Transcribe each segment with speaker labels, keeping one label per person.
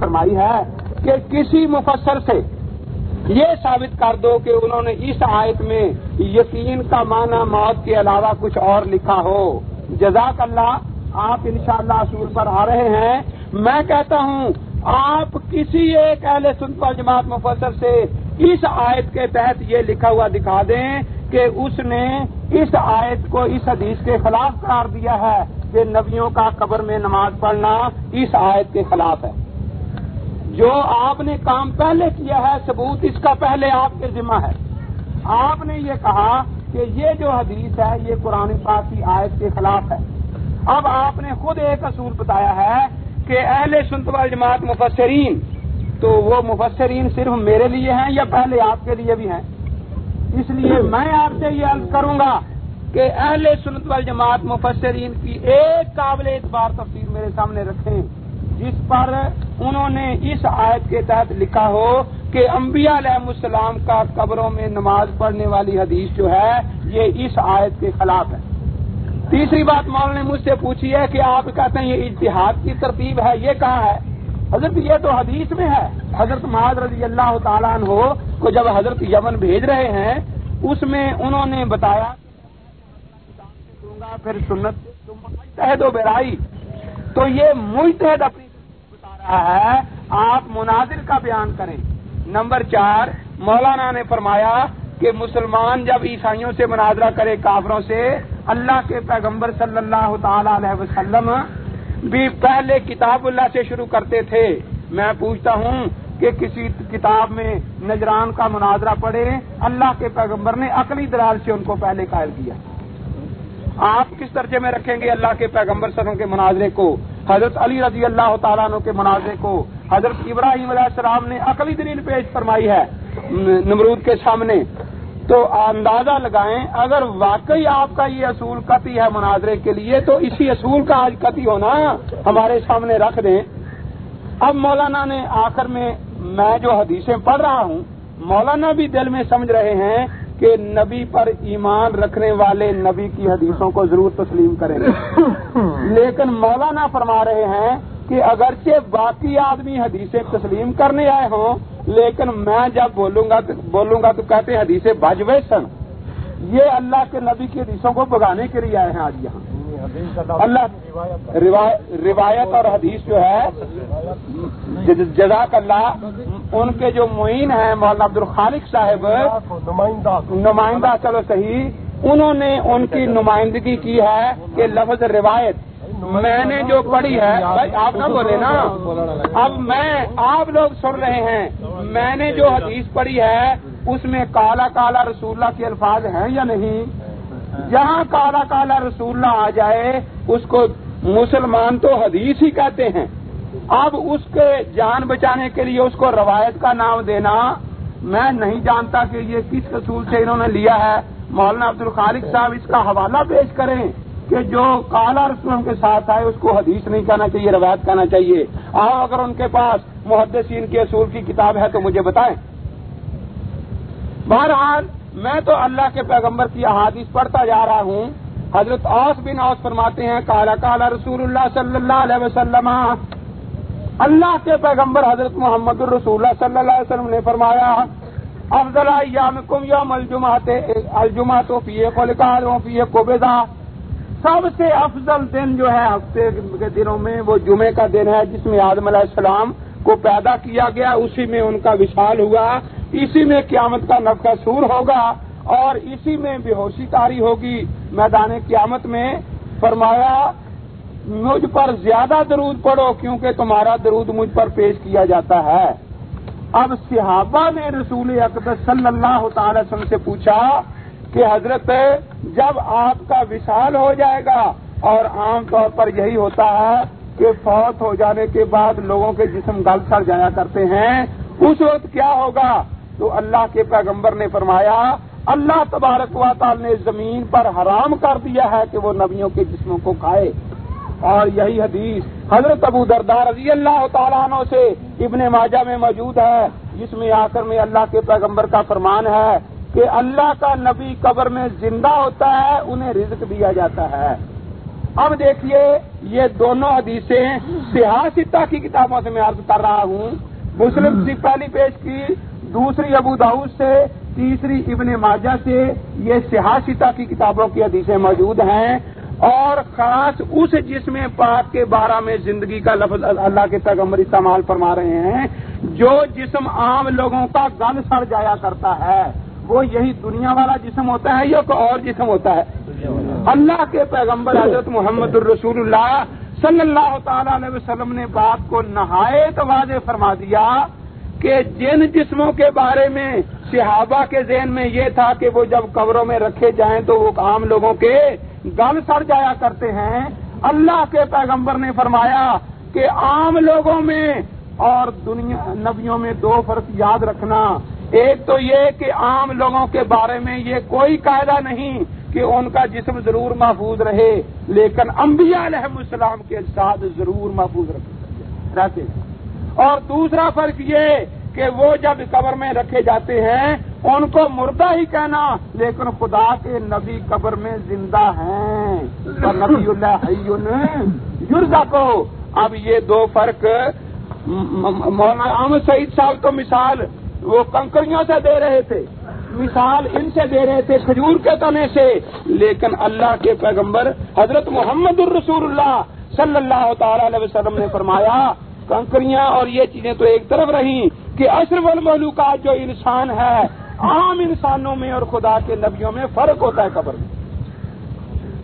Speaker 1: فرمائی ہے کہ کسی مفسر سے یہ ثابت کر دو کہ انہوں نے اس آیت میں یقین کا معنی موت کے علاوہ کچھ اور لکھا ہو۔ جزاک اللہ، آپ انشاءاللہ اصول پر آ رہے ہیں۔ میں کہتا ہوں، آپ کسی ایک اہل سنت جماعت مفسر سے اس آیت کے تحت یہ لکھا ہوا دکھا دیں کہ اس نے اس آیت کو، اس حدیث کے خلاف قرار دیا ہے کہ نبیوں کا قبر میں نماز پڑھنا اس آیت کے خلاف ہے۔ جو آپ نے کام پہلے کیا ہے، ثبوت اس کا پہلے آپ کے ذمہ ہے۔ آپ نے یہ کہا کہ یہ جو حدیث ہے، یہ قرآن پاک کی آیت کے خلاف ہے۔ اب آپ نے خود ایک اصول بتایا ہے کہ اہل سنتوال جماعت مفسرین، تو وہ مفسرین صرف میرے لیے ہیں یا پہلے آپ کے لیے بھی ہیں؟ اس لیے میں آپ سے یہ عرض کروں گا کہ اہل سنت وال جماعت مفسرین کی ایک قابل اعتبار تفصیل میرے سامنے رکھیں، جس پر انہوں نے اس آیت کے تحت لکھا ہو کہ انبیاء علیہ السلام کا قبروں میں نماز پڑھنے والی حدیث جو ہے، یہ اس آیت کے خلاف ہے۔ تیسری بات مول نے مجھ سے پوچھی ہے کہ آپ کہتے ہیں یہ اتحاد کی ترتیب ہے، یہ کہاں ہے؟ حضرت یہ تو حدیث میں ہے۔ حضرت معاذ رضی اللہ تعالیٰ عنہ کو جب حضرت یمن بھیج رہے ہیں، اس میں انہوں نے بتایا پھر سنت و برائی۔ تو یہ مجتہد اپنی بتا رہا ہے، آپ مناظر کا بیان کریں۔ نمبر چار، مولانا نے فرمایا کہ مسلمان جب عیسائیوں سے مناظرہ کرے، کافروں سے، اللہ کے پیغمبر صلی اللہ تعالی علیہ وسلم بھی پہلے کتاب اللہ سے شروع کرتے تھے۔ میں پوچھتا ہوں کہ کسی کتاب میں نجران کا مناظرہ پڑھے، اللہ کے پیغمبر نے عقلی دلال سے ان کو پہلے قائل کیا۔ آپ کس درجے میں رکھیں گے اللہ کے پیغمبر سروں کے مناظرے کو؟ حضرت علی رضی اللہ تعالیٰ عنہ کے مناظرے کو۔ حضرت ابراہیم علیہ السلام نے عقلی دلیل پیش فرمائی ہے۔ نمرود کے سامنے۔ تو اندازہ لگائیں اگر واقعی آپ کا یہ اصول قطعی ہے مناظرے کے لیے تو اسی اصول کا آج قطعی ہونا ہمارے سامنے رکھ دیں۔ اب مولانا نے آخر میں میں جو حدیثیں پڑھ رہا ہوں مولانا بھی دل میں سمجھ رہے ہیں کہ نبی پر ایمان رکھنے والے نبی کی حدیثوں کو ضرور تسلیم کریں لیکن مولانا فرما رہے ہیں کہ اگرچہ باقی آدمی حدیثیں تسلیم کرنے آئے ہوں لیکن میں جب بولوں گا بولوں گا تو کہتے حدیثیں بجوے سن۔ یہ اللہ کے نبی کی حدیثوں کو بگانے کے لیے آئے ہیں آج یہاں۔ اللہ روایت اور حدیث جو ہے جزاک اللہ، ان کے جو معین ہیں، مولانا عبد الخالق صاحب، نمائندہ، چلو صحیح، انہوں نے ان کی نمائندگی کی ہے کہ لفظ روایت میں نے جو پڑھی ہے، بھائی آپ نہ بولے نا۔ اب میں، آپ لوگ سن رہے ہیں۔ میں نے جو حدیث پڑھی ہے، اس میں کالا کالا رسول اللہ کے الفاظ ہیں یا نہیں؟ جہاں کالا کالا رسول اللہ آ جائے، اس کو مسلمان تو حدیث ہی کہتے ہیں۔ اب اس کے جان بچانے کے لیے اس کو روایت کا نام دینا، میں نہیں جانتا کہ یہ کس رسول سے انہوں نے لیا ہے۔ مولانا عبد الخالق صاحب اس کا حوالہ پیش کریں۔ کہ جو کالا رسول کے ساتھ آئے، اس کو حدیث نہیں کہنا چاہیے، روایت کہنا چاہیے۔ آؤ اگر ان کے پاس محدثین کے اصول کی کتاب ہے تو مجھے بتائیں۔ بہرحال، میں تو اللہ کے پیغمبر کی احادیث پڑھتا جا رہا ہوں۔ حضرت اوس بن اوس فرماتے ہیں، کالا کالا رسول اللہ صلی اللہ علیہ وسلم۔ اللہ کے پیغمبر حضرت محمد الرسول اللہ صلی اللہ علیہ وسلم نے فرمایا، افضل یامکم یوم الجمعات الجمعہ تو فیے خلقات و فیے کوبیدا سب سے افضل دن جو ہے ہفتے کے دنوں میں وہ جمعے کا دن ہے جس میں آدم علیہ السلام کو پیدا کیا گیا، اسی میں ان کا وشال ہوا، اسی میں قیامت کا نفقہ سور ہوگا اور اسی میں بے ہوشی تاری ہوگی۔ میدان قیامت میں فرمایا، مجھ پر زیادہ درود پڑھو کیونکہ تمہارا درود مجھ پر پیش کیا جاتا ہے۔ اب صحابہ نے رسول اقدس صلی اللہ تعالی وسلم سے پوچھا کہ حضرت جب آپ کا وشال ہو جائے گا، اور عام طور پر یہی ہوتا ہے کہ فوت ہو جانے کے بعد لوگوں کے جسم گل سڑ جایا کرتے ہیں۔ اس وقت کیا ہوگا؟ تو اللہ کے پیغمبر نے فرمایا، اللہ تبارک و تعالی نے زمین پر حرام کر دیا ہے کہ وہ نبیوں کے جسموں کو کھائے۔ اور یہی حدیث حضرت ابو دردار رضی اللہ تعالیٰ عنہ سے ابن ماجہ میں موجود ہے، جس میں آ کر میں اللہ کے پیغمبر کا فرمان ہے۔ کہ اللہ کا نبی قبر میں زندہ ہوتا ہے، انہیں رزق دیا جاتا ہے۔ اب دیکھیے، یہ دونوں حدیثیں سیاستہ کی کتابوں سے میں عرض کر رہا ہوں۔ مسلم سے پہلی پیش کی، دوسری ابو داؤد سے، تیسری ابن ماجہ سے یہ سیاستہ کی کتابوں کی حدیثیں موجود ہیں۔ اور خاص اس جسم پاک کے بارہ میں زندگی کا لفظ اللہ کے پیغمبر استعمال فرما رہے ہیں، جو جسم عام لوگوں کا گل سڑ جایا کرتا ہے۔ وہ یہی دنیا والا جسم ہوتا ہے یا کوئی اور جسم ہوتا ہے؟ اللہ کے پیغمبر حضرت محمد الرسول اللہ صلی اللہ تعالی علیہ وسلم نے بات کو نہایت واضح فرما دیا کہ جن جسموں کے بارے میں صحابہ کے ذہن میں یہ تھا کہ وہ جب قبروں میں رکھے جائیں تو وہ عام لوگوں کے گل سڑ جایا کرتے ہیں۔ اللہ کے پیغمبر نے فرمایا کہ عام لوگوں میں اور دنیا نبیوں میں دو فرق یاد رکھنا ایک تو یہ کہ عام لوگوں کے بارے میں یہ کوئی قاعدہ نہیں کہ ان کا جسم ضرور محفوظ رہے، لیکن انبیاء علیہ السلام کے ساتھ ضرور محفوظ رہتے اور دوسرا فرق یہ کہ وہ جب قبر میں رکھے جاتے ہیں، ان کو مردہ ہی کہنا، لیکن خدا کے نبی قبر میں زندہ ہیں۔ نبی اللہ یورزا کو۔ اب یہ دو فرق مولانا احمد سعید صاحب تو مثال وہ کنکریوں سے دے رہے تھے، مثال ان سے دے رہے تھے کھجور کے تنے سے۔ لیکن اللہ کے پیغمبر حضرت محمد الرسول اللہ صلی اللہ تعالی علیہ وسلم نے فرمایا، کنکریاں اور یہ چیزیں تو ایک طرف رہیں کہ اشرف الملوکات جو انسان ہے، عام انسانوں میں اور خدا کے نبیوں میں فرق ہوتا ہے قبر میں۔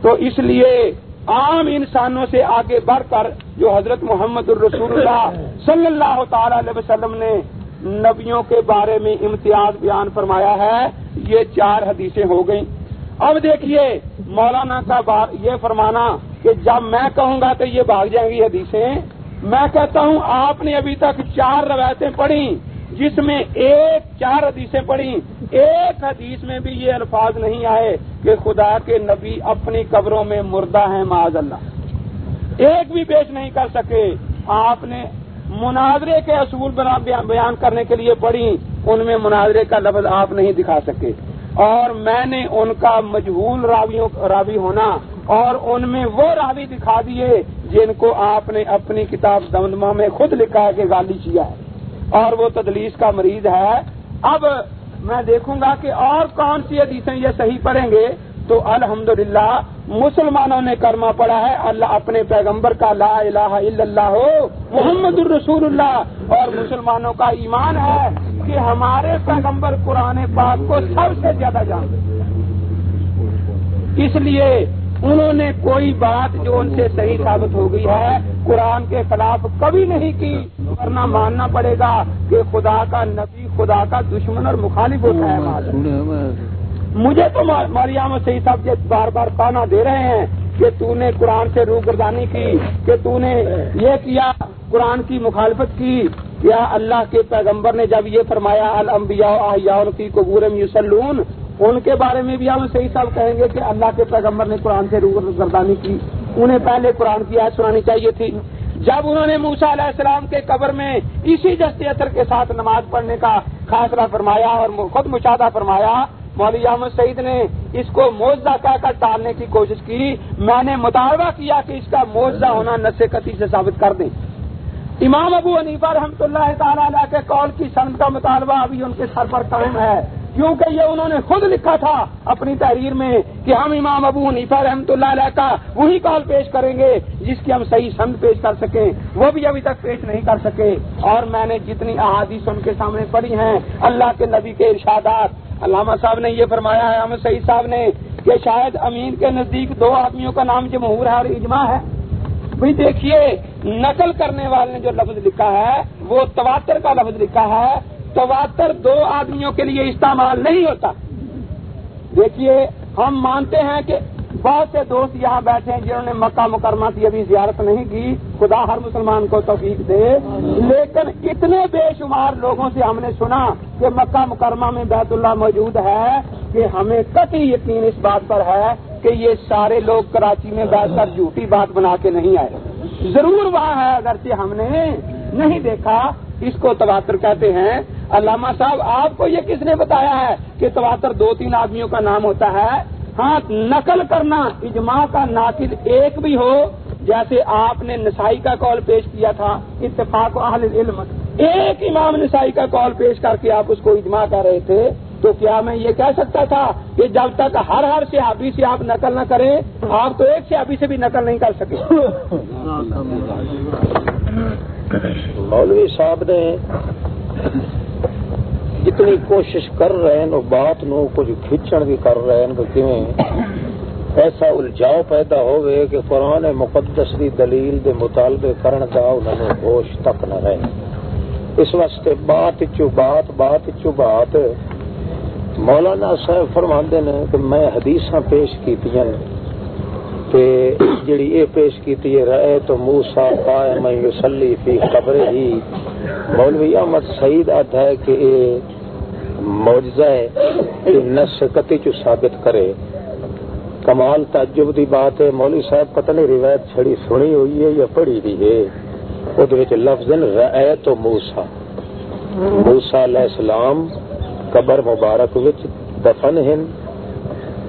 Speaker 1: تو اس لیے عام انسانوں سے آگے بڑھ کر جو حضرت محمد الرسول اللہ صلی اللہ تعالی علیہ وسلم نے نبیوں کے بارے میں امتیاز بیان فرمایا ہے، یہ چار حدیثیں ہو گئیں۔ اب دیکھیے، مولانا کا بات یہ فرمانا کہ جب میں کہوں گا تو یہ بھاگ جائیں گی حدیثیں۔ میں کہتا ہوں، آپ نے ابھی تک چار روایتیں پڑھی، جس میں ایک چار حدیثیں پڑھی۔ ایک حدیث میں بھی یہ الفاظ نہیں آئے کہ خدا کے نبی اپنی قبروں میں مردہ ہیں، معاذ اللہ۔ ایک بھی پیش نہیں کر سکے۔ آپ نے مناظرے کے اصول بیان کرنے کے لیے پڑھی، ان میں مناظرے کا لفظ آپ نہیں دکھا سکے۔ اور میں نے ان کا مجہول راویوں راوی ہونا اور ان میں وہ راوی دکھا دیے جن کو آپ نے اپنی کتاب دمدما میں خود لکھا ہے کہ گالی کیا ہے۔ اور وہ تدلیس کا مریض ہے۔ اب میں دیکھوں گا کہ اور کون سی حدیثیں یہ صحیح پڑھیں گے۔ تو الحمدللہ مسلمانوں نے کرما پڑا ہے۔ اللہ اپنے پیغمبر کا لا الہ الا اللہ ہو، محمد الرسول اللہ۔ اور مسلمانوں کا ایمان ہے کہ ہمارے پیغمبر قرآن پاک کو سب سے زیادہ جانتے اس لیے انہوں نے کوئی بات جو ان سے صحیح ثابت ہو گئی ہے، قرآن کے خلاف کبھی نہیں کی۔ ورنہ ماننا پڑے گا کہ خدا کا نبی، خدا کا دشمن اور مخالف ہوتا ہے۔ مجھے تو ماریام صحیح صاحب بار بار پانا دے رہے ہیں کہ تو نے قرآن سے روگردانی کی، کہ تو نے یہ کیا، قرآن کی مخالفت کی۔ کیا اللہ کے پیغمبر نے جب یہ فرمایا، الانبیاء کی قبور یوسلون ان کے بارے میں بھی ہم صحیح صاحب کہیں گے کہ اللہ کے پیغمبر نے قرآن سے گردانی کی۔ انہیں پہلے قرآن کی آیت سنانی چاہیے تھی۔ جب انہوں نے موسا علیہ السلام کے قبر میں اسی جستے اثر کے ساتھ نماز پڑھنے کا فاصلہ فرمایا اور خود مشاہدہ فرمایا مولوی احمد سعید نے اس کو موزہ کہہ کر ٹالنے کی کوشش کی۔ میں نے مطالبہ کیا کہ اس کا موزہ ہونا نشے کتی سے ثابت کر دیں۔ امام ابو حنیفہ رحمۃ اللہ تعالی علیہ کے قول کی سند کا مطالبہ ابھی ان کے سر پر قائم ہے۔ کیونکہ یہ انہوں نے خود لکھا تھا اپنی تحریر میں کہ ہم امام ابو حنیفہ رحمۃ اللہ علیہ کا وہی کال پیش کریں گے جس کی ہم صحیح سند پیش کر سکیں۔ وہ بھی ابھی تک پیش نہیں کر سکے۔ اور میں نے جتنی احادیث ان کے سامنے پڑھی ہیں، اللہ کے نبی کے ارشادات علامہ صاحب نے یہ فرمایا ہے احمد سعید صاحب نے کہ شاید امین کے نزدیک دو آدمیوں کا نام جمہور ہے اور اجماع ہے۔ بھائی دیکھیے، نقل کرنے والے نے جو لفظ لکھا ہے، وہ تواتر کا لفظ لکھا ہے۔ تواتر دو آدمیوں کے لیے استعمال نہیں ہوتا۔ دیکھیے، ہم مانتے ہیں کہ بہت سے دوست یہاں بیٹھے ہیں جنہوں نے مکہ مکرمہ کی ابھی زیارت نہیں کی۔ خدا ہر مسلمان کو توفیق دے۔ لیکن اتنے بے شمار لوگوں سے ہم نے سنا کہ مکہ مکرمہ میں بیت اللہ موجود ہے کہ ہمیں قطعی یقین اس بات پر ہے کہ یہ سارے لوگ کراچی میں بیٹھ کر جھوٹی بات بنا کے نہیں آئے۔ ضرور وہاں ہے، اگرچہ ہم نے نہیں دیکھا۔ اس کو تواتر کہتے ہیں۔ علامہ صاحب، آپ کو یہ کس نے بتایا ہے کہ تواتر دو تین آدمیوں کا نام ہوتا ہے؟ ہاں نقل کرنا، اجماع کا ناقد ایک بھی ہو، جیسے آپ نے نسائی کا کال پیش کیا تھا، اتفاق اہل علم ایک امام نسائی کا کال پیش کر کے آپ اس کو اجماع کر رہے تھے، تو کیا میں یہ کہہ سکتا تھا کہ جب تک ہر ہر صحابی سے آپ نقل نہ کریں، آپ تو ایک صحابی سے بھی نقل نہیں کر سکے
Speaker 2: مولوی صاحب نے جتنی کوشش کر رہے ہیں بات نو کچھ کھچن بھی کر رہے ہیں ایسا الجھاؤ پیدا ہوئے کہ قرآن مقدس کی دلیل دے مطالبے کرن دا انہوں نے ہوش تک نہ رہے۔ اس واسطے بات چو بات بات چو بات مولانا صاحب فرما نے کہ میں حدیث پیش کی جڑی یہ پیش کی رہے تو موسا قائم یوسلی فی قبر ہی مولوی احمد سعید آد ہے کہ یہ موجزہ ہے نس کتی چو ثابت کرے۔ کمال تعجب دی بات ہے، مولوی صاحب پتہ نہیں روایت چھڑی سنی ہوئی ہے یا پڑھی بھی ہے؟ وہ لفظ رأے تو موسا موسا علیہ السلام قبر مبارک وچ دفن ہیں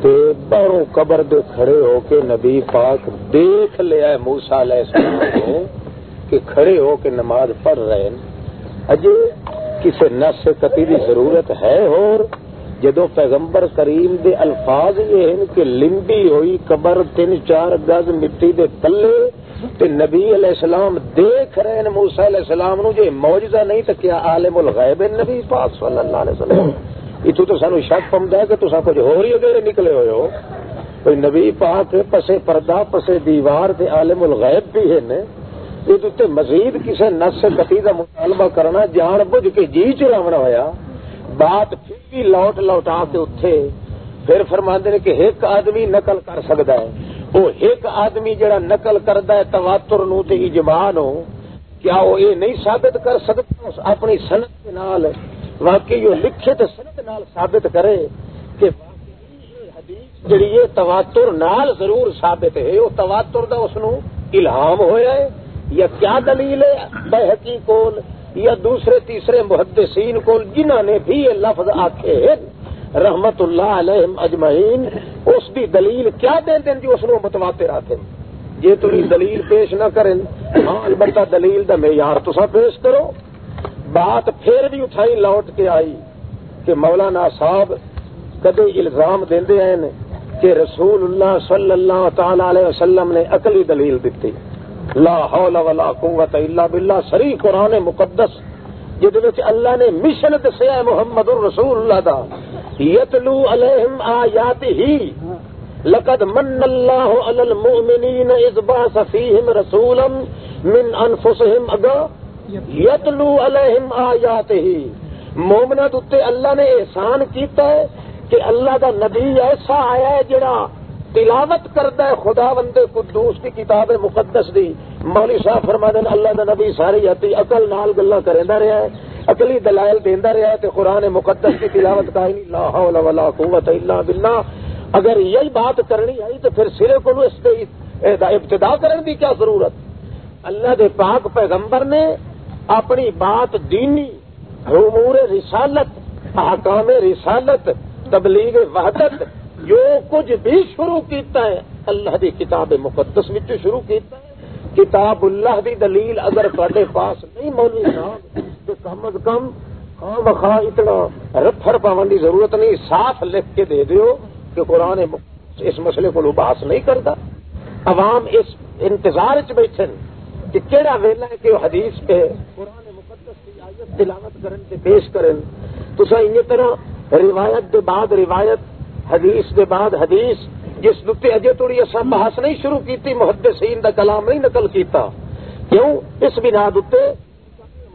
Speaker 2: تے باہروں قبر دے کھڑے ہو کے نبی پاک دیکھ لیا ہے موسا علیہ السلام کو کہ کھڑے ہو کے نماز پڑھ رہے ہیں۔ اجے کسی نس کتی دی ضرورت ہے؟ اور جدو پیغمبر کریم دے الفاظ یہ ہیں کہ لمبی ہوئی قبر تین چار گز مٹی دے تلے تے نبی علیہ السلام دیکھ رہے ہیں، موسیٰ علیہ السلام نو جے موجزہ نہیں تو کیا عالم الغیب نبی پاک صلی اللہ علیہ وسلم؟ اتو تو سانو شک پمدا ہے کہ تساں کچھ ہو رہی اگے نکلے ہوئے ہو۔ کوئی نبی پاک پسے پردہ، پسے دیوار تے عالم الغیب بھی ہے نے یہ مزید کسی نس کتی کا مطالبہ کرنا جان بجھ کے جی چلاونا ہوا بات پھر بھی لوٹ لوٹا کے اٹھے پھر فرما نے کہ ایک آدمی نقل کر سکتا ہے وہ ایک آدمی جڑا نقل کرتا ہے تواتر نو تے اجمان ہو کیا وہ یہ نہیں ثابت کر سکتا اپنی صنعت کے نال واقعی وہ لکھے تو صنعت نال ثابت کرے کہ جڑی یہ تواتر نال ضرور ثابت ہے وہ تواتر دا اس نو الہام ہویا ہے یا کیا دلیل ہے؟ بحقی کول یا دوسرے تیسرے محدثین کو جنہوں نے بھی یہ لفظ آخے رحمت اللہ علیہ اجمعین، اس کی دلیل کیا دیں جو اس کو متواتر آتے جی تھی دلیل پیش نہ کریں۔ ہاں البتہ دلیل دا معیار تو پیش کرو۔ بات پھر بھی اٹھائی لوٹ کے آئی کہ مولانا صاحب کدے الزام دے ہیں کہ رسول اللہ صلی اللہ تعالی علیہ وسلم نے اکلی دلیل دیتی۔ لا حول ولا قوت الا باللہ سری قرآن مقدس جہد اللہ نے مشن دسیا محمد الرسول اللہ دا، یتلو علیہم آیات ہی لقد من اللہ علی المؤمنین اذ باس فیہم رسولا من انفسہم، اگا، یتلو علیہم آیات ہی مومنات اتے اللہ نے احسان کیتا ہے کہ اللہ دا نبی ایسا آیا ہے جڑا تلاوت کرتا ہے، خدا بندے قدوس کی کتاب مقدس دی۔ مولی صاحب فرما دین اللہ دا نبی ساری ہتی اقل نال گلا کریندا رہا ہے اقلی دلائل دیندا رہا ہے تے قرآن مقدس کی تلاوت کا ہی لا حول ولا قوت الا بالله اگر یہی بات کرنی آئی تو پھر سرے کو اس تے ابتدا کرنے کی کیا ضرورت؟ اللہ دے پاک پیغمبر نے اپنی بات دینی امور رسالت، احکام رسالت، تبلیغ وحدت جو کچھ بھی شروع کیتا ہے۔ اللہ دی کتاب مقدس وچ شروع کیتا ہے۔ کتاب اللہ دی دلیل اگر تے پاس نہیں مولوی صاحب، تو کم از کم خواہ بخواہ اتنا رفر پاون دی ضرورت نہیں صاف لکھ کے دے دیو کہ قرآن اس مسئلے کو بحث نہیں کرتا۔ عوام اس انتظار چ بیٹھے کہ کیڑا ویلا ہے کہ حدیث پہ قرآن مقدس کی آیت تلاوت کرن تے پیش کرن۔ تو ان طرح روایت دے بعد روایت حدیث دے بعد حدیث، جس دے اجے تھوڑی اصا بحث نہیں شروع کی محدثین دا کلام نہیں نقل کیتا۔ کیوں؟ اس بنا دے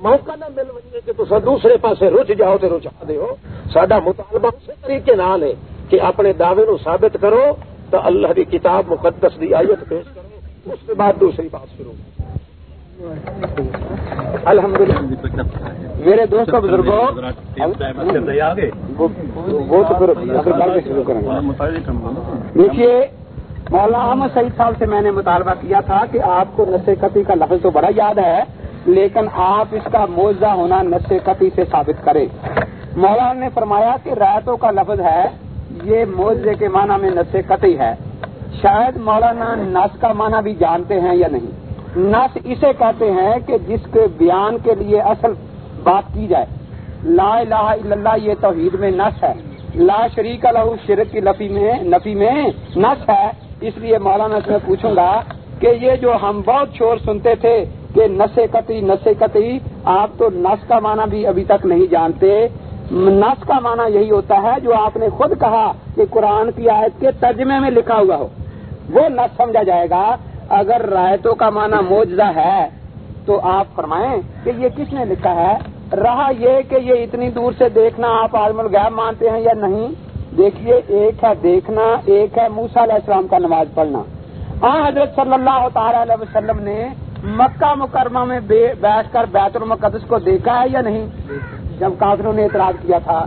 Speaker 2: موقع نہ مل وجے کہ تصا دوسرے پاسے رچ جاؤ تو رچا دیو سڈا مطالبہ اسی طریقے نال ہے کہ اپنے دعوے نو ثابت کرو تو اللہ دی کتاب مقدس دی آیت پیش کرو، اس کے بعد دوسری بات شروع۔
Speaker 1: الحمد للہ میرے دوست بزرگوں، وہ تو شروع کریں دیکھیے، مولانا احمد سعید صاحب سے میں نے مطالبہ کیا تھا کہ آپ کو نشے کتی کا لفظ تو بڑا یاد ہے، لیکن آپ اس کا موضاء ہونا نشے کتی سے ثابت کرے مولانا نے فرمایا کہ رایتوں کا لفظ ہے، یہ موضے کے معنی میں نس قطعی ہے۔ شاید مولانا نس کا معنی بھی جانتے ہیں یا نہیں۔ نس اسے کہتے ہیں کہ جس کے بیان کے لیے اصل بات کی جائے۔ لا الہ الا اللہ یہ توحید میں نس ہے۔ لا شریک لہو شرک کی لفی میں، نفی میں نس ہے۔ اس لیے مولانا سے میں پوچھوں گا کہ یہ جو ہم بہت شور سنتے تھے کہ نشے قطعی نشے قطعی، آپ تو نس کا معنی بھی ابھی تک نہیں جانتے۔ نس کا معنی یہی ہوتا ہے جو آپ نے خود کہا کہ قرآن کی آیت کے ترجمے میں لکھا ہوا ہو۔ وہ نس سمجھا جائے گا اگر رایتوں کا معنی موجزہ ہے، تو آپ فرمائیں کہ یہ کس نے لکھا ہے؟ رہا یہ کہ یہ اتنی دور سے دیکھنا آپ عالم الغیب مانتے ہیں یا نہیں؟ دیکھیے، ایک ہے دیکھنا، ایک ہے موسا علیہ السلام کا نماز پڑھنا۔ ہاں حضرت صلی اللہ تعالی علیہ وسلم نے مکہ مکرمہ میں بیٹھ کر بیت المقدس کو دیکھا ہے یا نہیں؟ جب کافروں نے اعتراض کیا تھا۔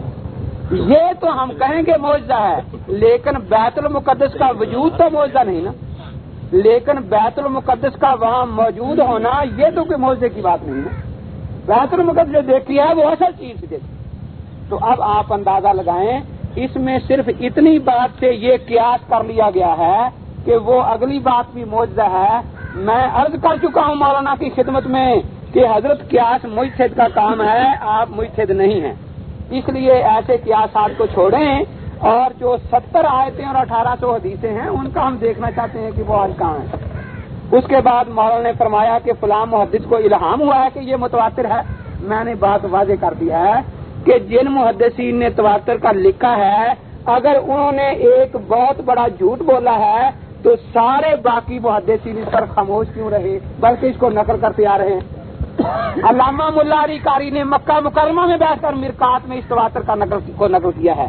Speaker 1: یہ تو ہم کہیں گے معاوضہ ہے، لیکن بیت المقدس کا وجود تو معاوضہ نہیں نا؟ لیکن بیت المقدس کا وہاں موجود ہونا یہ تو کوئی معاوضے کی بات نہیں نا بیت المقدس جو دیکھی ہے وہ اصل چیز دیکھی تو اب آپ اندازہ لگائیں، اس میں صرف اتنی بات سے یہ قیاس کر لیا گیا ہے کہ وہ اگلی بات بھی موجودہ ہے۔ میں عرض کر چکا ہوں مولانا کی خدمت میں کہ حضرت قیاس مجھد کا کام ہے، آپ مجھد نہیں ہیں۔ اس لیے ایسے قیاسات کو چھوڑیں اور جو ستر آیتیں اور اٹھارہ سو حدیثیں ہیں، ان کا ہم دیکھنا چاہتے ہیں کہ وہ آج کہاں ہیں۔ اس کے بعد مولانا نے فرمایا کہ فلاں محدث کو الہام ہوا ہے کہ یہ متواتر ہے۔ میں نے بات واضح کر دیا ہے کہ جن محدثین نے تواتر کا لکھا ہے، اگر انہوں نے ایک بہت بڑا جھوٹ بولا ہے، تو سارے باقی محدثین اس پر خاموش کیوں رہے؟ بلکہ اس کو نقل کرتے آ رہے ہیں۔ علامہ ملا علی کاری نے مکہ مکرمہ میں بیٹھ کر مرکات میں اس تواتر کا نقل کو نقل کیا ہے۔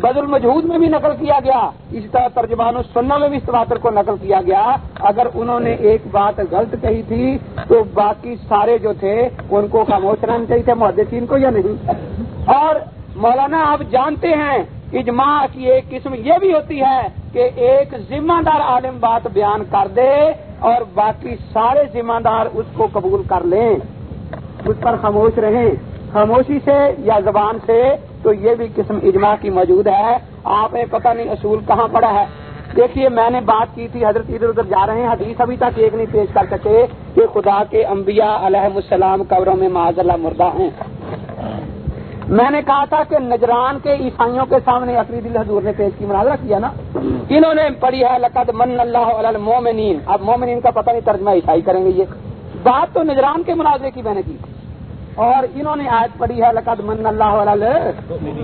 Speaker 1: بد المجہود میں بھی نقل کیا گیا۔ اسی طرح ترجمان السنہ میں بھی اس تواتر کو نقل کیا گیا۔ اگر انہوں نے ایک بات غلط کہی تھی تو باقی سارے جو تھے، ان کو خاموش رہنا چاہیے تھے، محدثین کو یا نہیں؟ اور مولانا، آپ جانتے ہیں، اجماع کی ایک قسم یہ بھی ہوتی ہے کہ ایک ذمہ دار عالم بات بیان کر دے اور باقی سارے ذمہ دار اس کو قبول کر لیں۔ اس پر خاموش رہیں۔ خاموشی سے یا زبان سے تو یہ بھی قسم اجماع کی موجود ہے۔ آپ نے پتہ نہیں اصول کہاں پڑا ہے۔ دیکھیے، میں نے بات کی تھی، حضرت ادھر ادھر جا رہے ہیں۔ حدیث ابھی تک ایک نہیں پیش کر سکے کہ خدا کے انبیاء علیہ السلام قبروں میں معذ اللہ مردہ ہیں۔ میں نے کہا تھا کہ نجران کے عیسائیوں کے سامنے اقرید الحضور نے پیش کی، مناظرہ کیا نا۔ انہوں نے پڑھی ہے، لقد من اللہ مومنین اب مومنین کا پتہ نہیں ترجمہ عیسائی کریں گے یہ۔ بات تو نجران کے مناظرے کی میں نے کی۔ اور انہوں نے آج پڑھی ہے، لقد من اللہ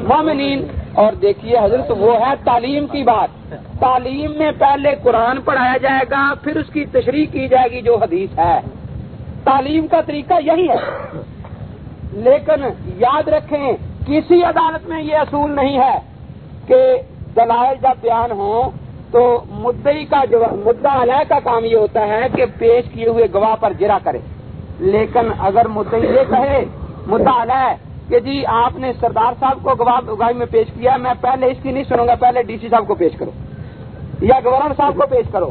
Speaker 1: مومنین اور دیکھیے حضرت، وہ ہے تعلیم کی بات۔ تعلیم میں پہلے قرآن پڑھایا جائے گا، پھر اس کی تشریح کی جائے گی جو حدیث ہے۔ تعلیم کا طریقہ یہی ہے۔ لیکن یاد رکھیں، کسی عدالت میں یہ اصول نہیں ہے کہ دلائل جب بیان ہوں تو مدعی کا جو مدعا علیہ کا کام یہ ہوتا ہے کہ پیش کیے ہوئے گواہ پر جرا کرے۔ لیکن اگر مدعی یہ کہے مدعا کہ جی آپ نے سردار صاحب کو گواہ گواہی میں پیش کیا، میں پہلے اس کی نہیں سنوں گا، پہلے ڈی سی صاحب کو پیش کرو یا گورنر صاحب کو پیش کرو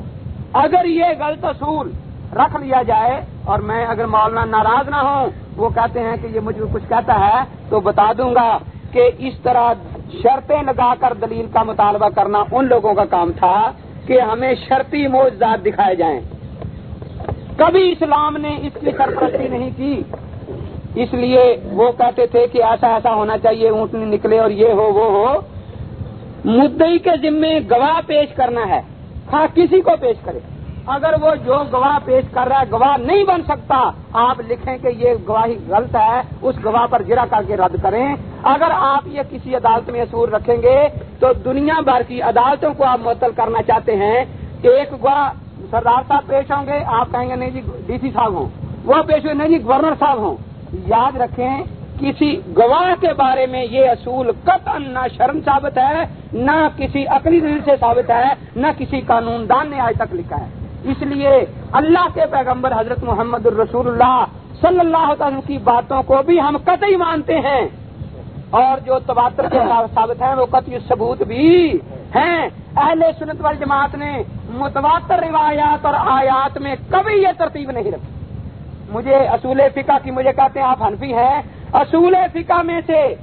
Speaker 1: اگر یہ غلط اصول رکھ لیا جائے اور میں اگر مولانا ناراض نہ ہوں، وہ کہتے ہیں کہ یہ مجھے کچھ کہتا ہے، تو بتا دوں گا کہ اس طرح شرطیں لگا کر دلیل کا مطالبہ کرنا ان لوگوں کا کام تھا کہ ہمیں شرطی موجود دکھائے جائیں۔ کبھی اسلام نے اس کی سرپرستی نہیں کی۔ اس لیے وہ کہتے تھے کہ ایسا ایسا ہونا چاہیے اونٹنی نکلے اور یہ ہو، وہ ہو۔ مدئی کے ذمے گواہ پیش کرنا ہے۔ ہاں کسی کو پیش کرے۔ اگر وہ جو گواہ پیش کر رہا ہے، گواہ نہیں بن سکتا۔ آپ لکھیں کہ یہ گواہی غلط ہے، اس گواہ پر گرا کر کے رد کریں۔ اگر آپ یہ کسی عدالت میں اصول رکھیں گے، تو دنیا بھر کی عدالتوں کو آپ معطل کرنا چاہتے ہیں۔ ایک گواہ سردار صاحب پیش ہوں گے، آپ کہیں گے نہیں جی ڈی سی صاحب ہوں۔ وہ پیش ہوئے نہیں جی گورنر صاحب ہوں۔ یاد رکھیں، کسی گواہ کے بارے میں یہ اصول قطع نہ شرم ثابت ہے، نہ کسی عقلی دل سے ثابت ہے، نہ کسی قانون دان نے آج تک لکھا ہے۔ اس لیے اللہ کے پیغمبر حضرت محمد الرسول اللہ صلی اللہ تعالی کی باتوں کو بھی ہم قطعی مانتے ہیں۔ اور جو تباتر کے ثابت ہیں، وہ قطعی ثبوت بھی ہیں۔ اہل سنت والی جماعت نے متواتر روایات اور آیات میں کبھی یہ ترتیب نہیں رکھی۔ مجھے اصول فقہ کی مجھے کہتے ہیں آپ حنفی ہیں۔ اصول فقہ میں سے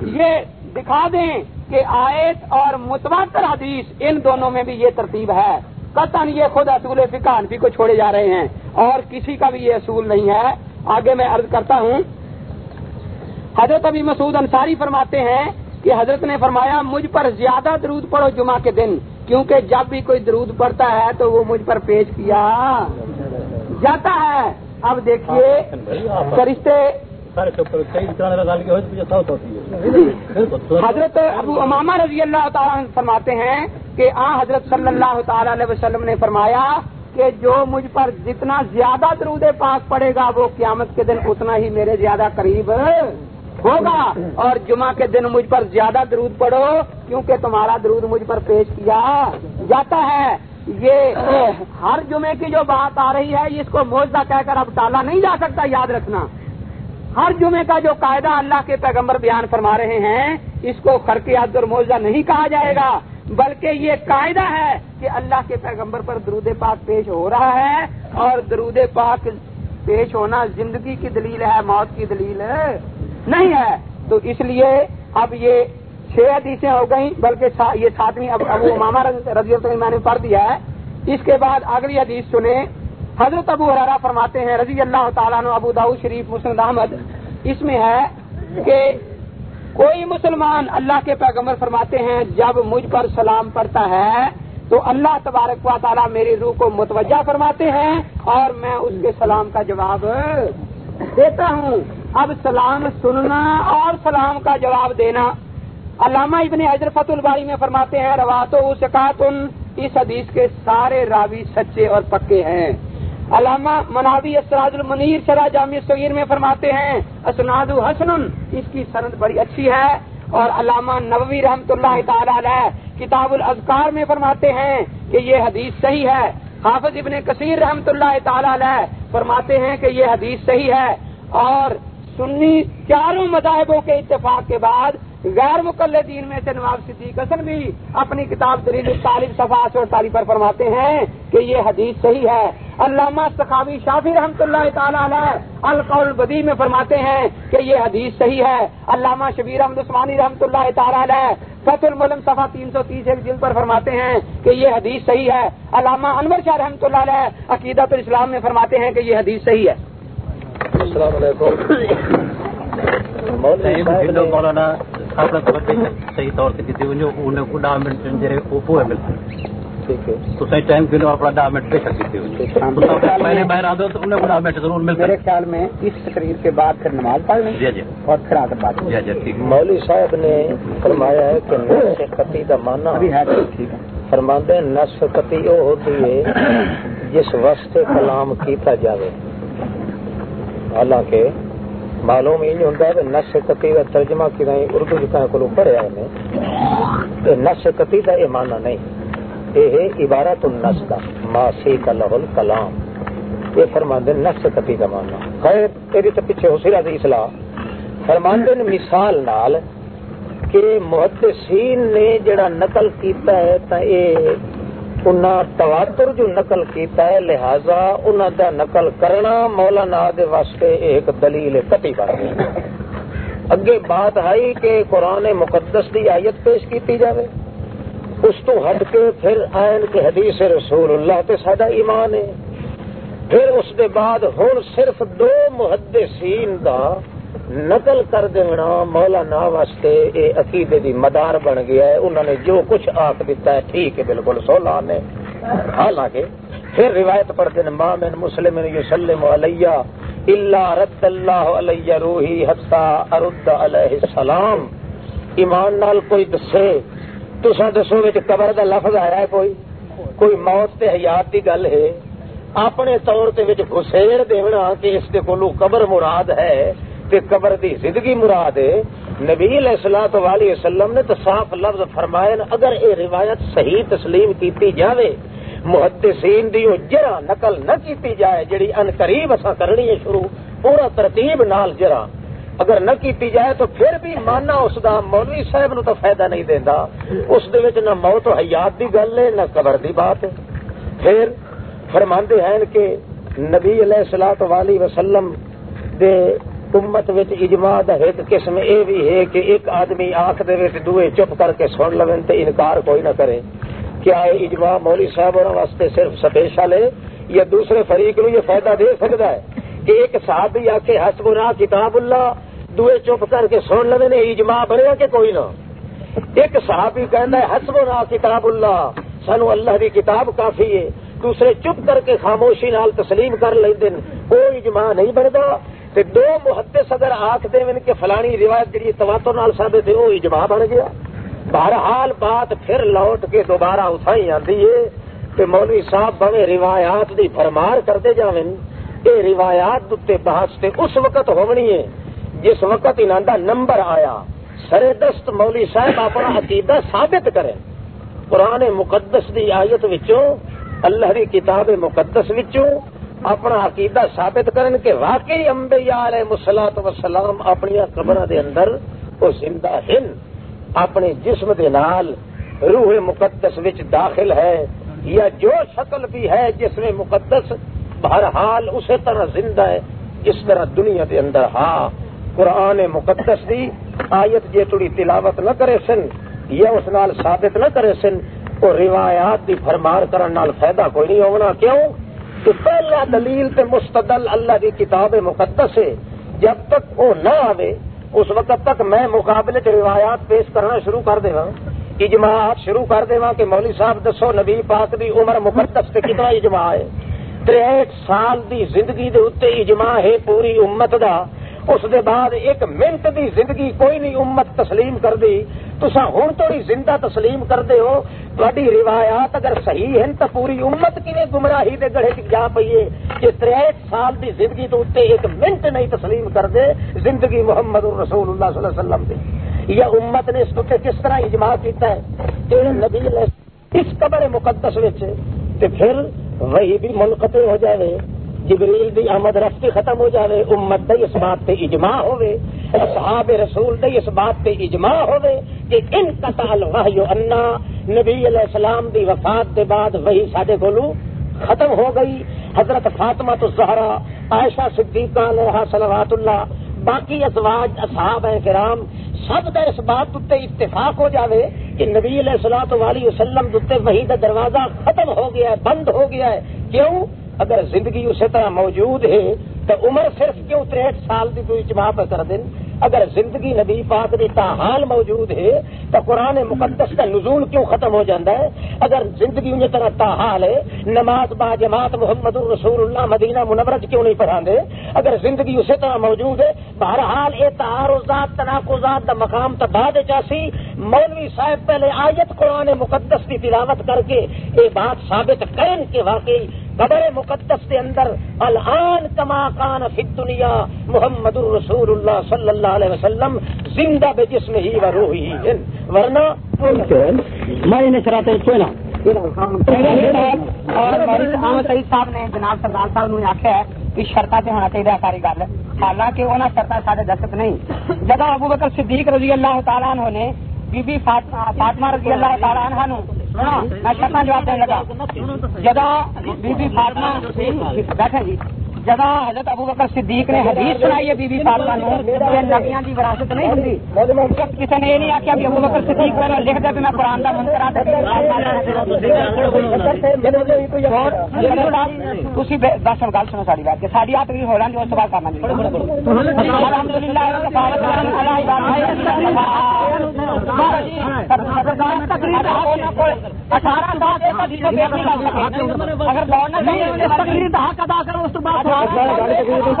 Speaker 1: یہ دکھا دیں کہ آیت اور متواتر حدیث ان دونوں میں بھی یہ ترتیب ہے۔ قطن یہ خود اصول فقہ حنفی کو چھوڑے جا رہے ہیں اور کسی کا بھی یہ اصول نہیں ہے۔ آگے میں عرض کرتا ہوں۔ حضرت ابھی مسعود انصاری فرماتے ہیں کہ حضرت نے فرمایا، مجھ پر زیادہ درود پڑھو جمعہ کے دن، کیونکہ جب بھی کوئی درود پڑتا ہے تو وہ مجھ پر پیش کیا جاتا ہے۔ اب دیکھیے، فرشتے جی۔ حضرت ابو امامہ رضی اللہ تعالیٰ فرماتے ہیں کہ، آ، حضرت صلی اللہ تعالی علیہ وسلم نے فرمایا کہ جو مجھ پر جتنا زیادہ درود پاک پڑے گا، وہ قیامت کے دن اتنا ہی میرے زیادہ قریب ہوگا اور جمعہ کے دن مجھ پر زیادہ درود پڑھو کیونکہ تمہارا درود مجھ پر پیش کیا جاتا ہے۔ یہ ہر جمعے کی جو بات آ رہی ہے، اس کو موجودہ کہہ کر اب ٹالا نہیں جا سکتا، یاد رکھنا۔ ہر جمعے کا جو قاعدہ اللہ کے پیغمبر بیان فرما رہے ہیں، اس کو خرق یاد اور نہیں کہا جائے گا، بلکہ یہ قاعدہ ہے کہ اللہ کے پیغمبر پر درود پاک پیش ہو رہا ہے اور درود پاک پیش ہونا زندگی کی دلیل ہے، موت کی دلیل ہے۔ نہیں ہے۔ تو اس لیے اب یہ چھ حدیثیں ہو گئیں، بلکہ یہ ساتویں اب ابو ماما رضی اللہ میں نے پڑھ دیا ہے۔ اس کے بعد اگلی حدیث سنے حضرت ابو حرارا فرماتے ہیں، رضی اللہ تعالیٰ ابو داؤ شریف مسلم احمد، اس میں ہے کہ کوئی مسلمان اللہ کے پیغمبر فرماتے ہیں، جب مجھ پر سلام پڑتا ہے، تو اللہ تبارک و تعالیٰ میری روح کو متوجہ فرماتے ہیں اور میں اس کے سلام کا جواب دیتا ہوں۔ اب سلام سننا اور سلام کا جواب دینا۔ علامہ ابن حضرت الباری میں فرماتے ہیں روات و سکاتن اس حدیث کے سارے راوی سچے اور پکے ہیں۔ علامہ مناوی اسراج المنیر شرح جامع صغیر میں فرماتے ہیں، اسناد حسن، اس کی سند بڑی اچھی ہے۔ اور علامہ نبوی رحمت اللہ تعالی علیہ کتاب الاذکار میں فرماتے ہیں کہ یہ حدیث صحیح ہے۔ حافظ ابن کثیر رحمت اللہ تعالی علیہ فرماتے ہیں کہ یہ حدیث صحیح ہے۔ اور سنی چاروں مذاہبوں کے اتفاق کے بعد غیر مقلدین میں سے نواب صدیق حسن بھی اپنی کتاب دلیل طالب صفاس اور تعریف پر فرماتے ہیں کہ یہ حدیث صحیح ہے۔ علامہ سخاوی شافی رحمۃ اللہ تعالیٰ علیہ القول بدی میں فرماتے ہیں کہ یہ حدیث صحیح ہے۔ علامہ شبیر احمد عثمانی رحمۃ اللہ تعالیٰ علیہ فت الملم صفحہ تین سو تیس ایک جلد پر فرماتے ہیں کہ یہ حدیث صحیح ہے۔ علامہ انور شاہ رحمۃ اللہ علیہ عقیدت الاسلام میں فرماتے ہیں کہ یہ حدیث صحیح ہے۔
Speaker 2: السلام علیکم۔
Speaker 3: مولانا صحیح طور تو صحیح ٹائم کے اپنا منٹ پہلے باہر منٹ ضرور ملتا
Speaker 1: میرے خیال میں اس تقریر کے بعد پھر نماز پڑھ لیں۔
Speaker 3: جی جی۔
Speaker 1: اور پھر آ بات
Speaker 3: جی جی ٹھیک۔
Speaker 2: مولوی صاحب نے فرمایا ہے کہ نس قطعی کا مانا
Speaker 1: ابھی ہے ٹھیک
Speaker 2: ہوتی ہے جس وسط کلام کیتا جاوے۔ حالانکہ معلوم یہ ہوتا ہے کہ نس قطعی کا ترجمہ کی اردو جکا کو پڑھیا ہے نس قطعی کا یہ مانا نہیں۔ یہ عبارت النس کا ماسی کا لہل کلام یہ فرماندے نس قطعی کا مانا خیر، تیری تو پیچھے حسیرہ دی اصلاح۔ فرماندے مثال نال کہ محدثین نے جڑا نقل کیتا ہے، تا یہ انہاں تواتر جو نقل کیتا ہے، لہذا انہاں دا نقل کرنا مولانا دے واسطے ایک دلیل قطعی بن گئی اگے بات آئی کہ قرآن مقدس دی آیت پیش کیتی جاوے۔ اس تو ہٹ کے پھر آئن کے حدیث رسول اللہ تے سادہ ایمان ہے۔ پھر اس دے بعد ہن صرف دو محدثین دا نقل کر دینا مولانا واسطے اے عقیدے دی مدار بن گیا ہے۔ انہوں نے جو کچھ آخ دیتا ہے، ٹھیک ہے، بالکل سولہ نے۔ حالانکہ پھر روایت پڑھتے ہیں، ماں مسلم یسلم علیہ الا رد اللہ علیہ روحی حتی ارد علیہ السلام۔ ایمان نال کوئی دسے تسا دسو قبر دا لفظ آیا ہے کوئی؟ کوئی موت تے حیات دی گل ہے۔ اپنے طور تے وچ گھسیڑ دینا کہ اس دے کولو قبر مراد ہے۔ تے قبر دی زندگی مراد ہے۔ نبی علیہ الصلوۃ علیہ وسلم نے تو صاف لفظ فرمائے اگر اے روایت صحیح تسلیم کیتی جاوے، محدثین دی جرا نقل نہ کیتی جائے، جڑی ان قریب اساں کرنی ہے شروع، پورا ترتیب نال جرا۔ اگر نہ کیتی جائے تو پھر بھی ماننا اس دا، مولوی صاحب نو تو فائدہ نہیں دیندا۔ اس دے وچ نہ موت و حیات دی گل ہے، نہ قبر دی بات ہے۔ پھر فرماندے ہیں کہ نبی علیہ الصلوۃ علیہ وسلم دے امت وچ اجماع دا ایک قسم اے بھی ہے کہ ایک آدمی آنکھ دے وچ دوے چپ کر کے سن لویں تے انکار کوئی نہ کرے۔ کیا یہ اجماع مولوی صاحب اور واسطے صرف سپیشل ہے یا دوسرے فریق نو یہ فائدہ دے سکتا ہے کہ ایک صحابی آ کے حسبنا کتاب اللہ دوے چپ کر کے سن لویں نے اجماع بنیا کہ کوئی نہ؟ ایک صحابی کہندا ہے حسبنا کتاب اللہ، سانو اللہ دی کتاب کافی ہے۔ دوسرے چپ کر کے خاموشی نال تسلیم کر لیندے کوئی اجماع نہیں بنتا تے دو محدث اگر آخ دے کہ فلانی روایت جڑی تواتر نال ثابت ہے وہ اجماع بن گیا۔ بہرحال بات پھر لوٹ کے دوبارہ اتائی آتی ہے کہ مولوی صاحب بوے روایات دی فرمار کرتے جاویں۔ اے روایات دتے بحث تے اس وقت ہونی ہے جس وقت انہاں دا نمبر آیا۔ سر دست مولوی صاحب اپنا عقیدہ ثابت کریں۔ قرآن مقدس دی آیت وچوں، اللہ دی کتاب مقدس وچوں اپنا عقیدہ ثابت کرن کہ واقعی انبیاء علیہ الصلوۃ والسلام اپنی قبراں دے اندر وہ زندہ ہیں۔ اپنے جسم دے نال روح مقدس وچ داخل ہے یا جو شکل بھی ہے جسم مقدس، بہرحال اسی طرح زندہ ہے۔ جس طرح دنیا دے اندر ہاں قرآن مقدس دی آیت جے تھوڑی تلاوت نہ کرے سن یا اس نال ثابت نہ کرے سن، وہ روایات دی فرمار کرن نال فائدہ کوئی نہیں ہونا۔ کیوں؟ کہ پہلا دلیل تے مستدل اللہ کی کتاب مقدس ہے۔ جب تک وہ نہ آوے، اس وقت تک میں مقابلے کے روایات پیش کرنا شروع کر دے اجماعات شروع کر دے کہ مولوی صاحب دسو، نبی پاک دی عمر مقدس تے کتنا اجماع ہے۔ تریٹ سال دی زندگی دے اجماع ہے پوری امت دا۔ اس دے بعد ایک منٹ دی زندگی کوئی نہیں امت تسلیم کر دی تسا ہوں تو ہی زندہ تسلیم کر دے ہو۔ تاری روایات اگر صحیح ہیں تو پوری امت کی گمراہی دے گڑھے جا پیے کہ تریٹ سال دی زندگی تو اتنے ایک منٹ نہیں تسلیم کر دے زندگی محمد الرسول اللہ صلی اللہ علیہ وسلم دی۔ یا امت نے اس کو کس طرح اجماع کیتا ہے کہ نبی اس قبر مقدس وچ پھر وہی بھی منقطع ہو جائے جبریل دی آمد رفتی ختم ہو جاوے، امت دے اس بات تے اجماع ہوئے اصحاب رسول دے اس بات تے اجماع ہوئے کہ ان قتال وحی انا نبی علیہ السلام دی وفات دے بعد وہی ساڈے کولو ختم ہو گئی۔ حضرت فاطمہ تو زہرا، عائشہ صدیقہ علیہ صلوات اللہ، باقی ازواج اصحاب کرام سب کا اس بات اتنے اتفاق ہو جاوے کہ نبی علیہ السلام علیہ وسلم وہی دا دروازہ ختم ہو گیا ہے، بند ہو گیا ہے۔ کیوں؟ اگر زندگی اسی طرح موجود ہے، تو عمر صرف کیوں تریٹ سال کی کوئی اجماع پہ کر دیں اگر زندگی نبی پاک دی تاحال موجود ہے، تو قرآن مقدس کا نزول کیوں ختم ہو جاتا ہے؟ اگر زندگی انہیں طرح تاحال ہے، نماز با جماعت محمد الرسول اللہ مدینہ منورت کیوں نہیں پڑھا دے اگر زندگی اسی طرح موجود ہے، بہرحال یہ تعارضات، تناقضات دا مقام تو بعد چاسی مولوی صاحب پہلے آیت قرآن مقدس کی تلاوت کر کے یہ بات ثابت کریں کہ واقعی قبر مقدس کے اندر الان کما کان فی دنیا محمد الرسول اللہ صلی اللہ علیہ وسلم، زندہ بے جسم ہی و روح ہی ورنہ
Speaker 1: میں
Speaker 4: صاحب نے جناب سردار صاحب نے آخیا ہے کہ شرطا سے ہونا چاہیے ساری گل۔ حالانکہ انہیں شرطا سارے نہیں۔ جب ابو بکر صدیق رضی اللہ تعالیٰ عنہ نے بی بی فاطمہ رضی اللہ تعالیٰ عنہ ہاں، میں شرطا جواب دینے لگا۔ جگہ بی بی فاطمہ بیٹھے جی۔ جگہ حضرت ابو بکر صدیق نے حدیث سنائی ہے بی بی فاطمہ نے نبیاں دی وراثت نہیں ہوندی کسی نے یہ نہیں آخیا کہ ابو بکر صدیق نے لکھ دے میں قرآن کا منکرا تھی دس گل سنو ساری بات کہ ساری آپ بھی ہو رہا جو سوال کرنا الحمد للہ اٹھارہ اگر دوڑنا چاہیے ادا کرو اس بعد جواب
Speaker 1: کھڑے ہو جاؤ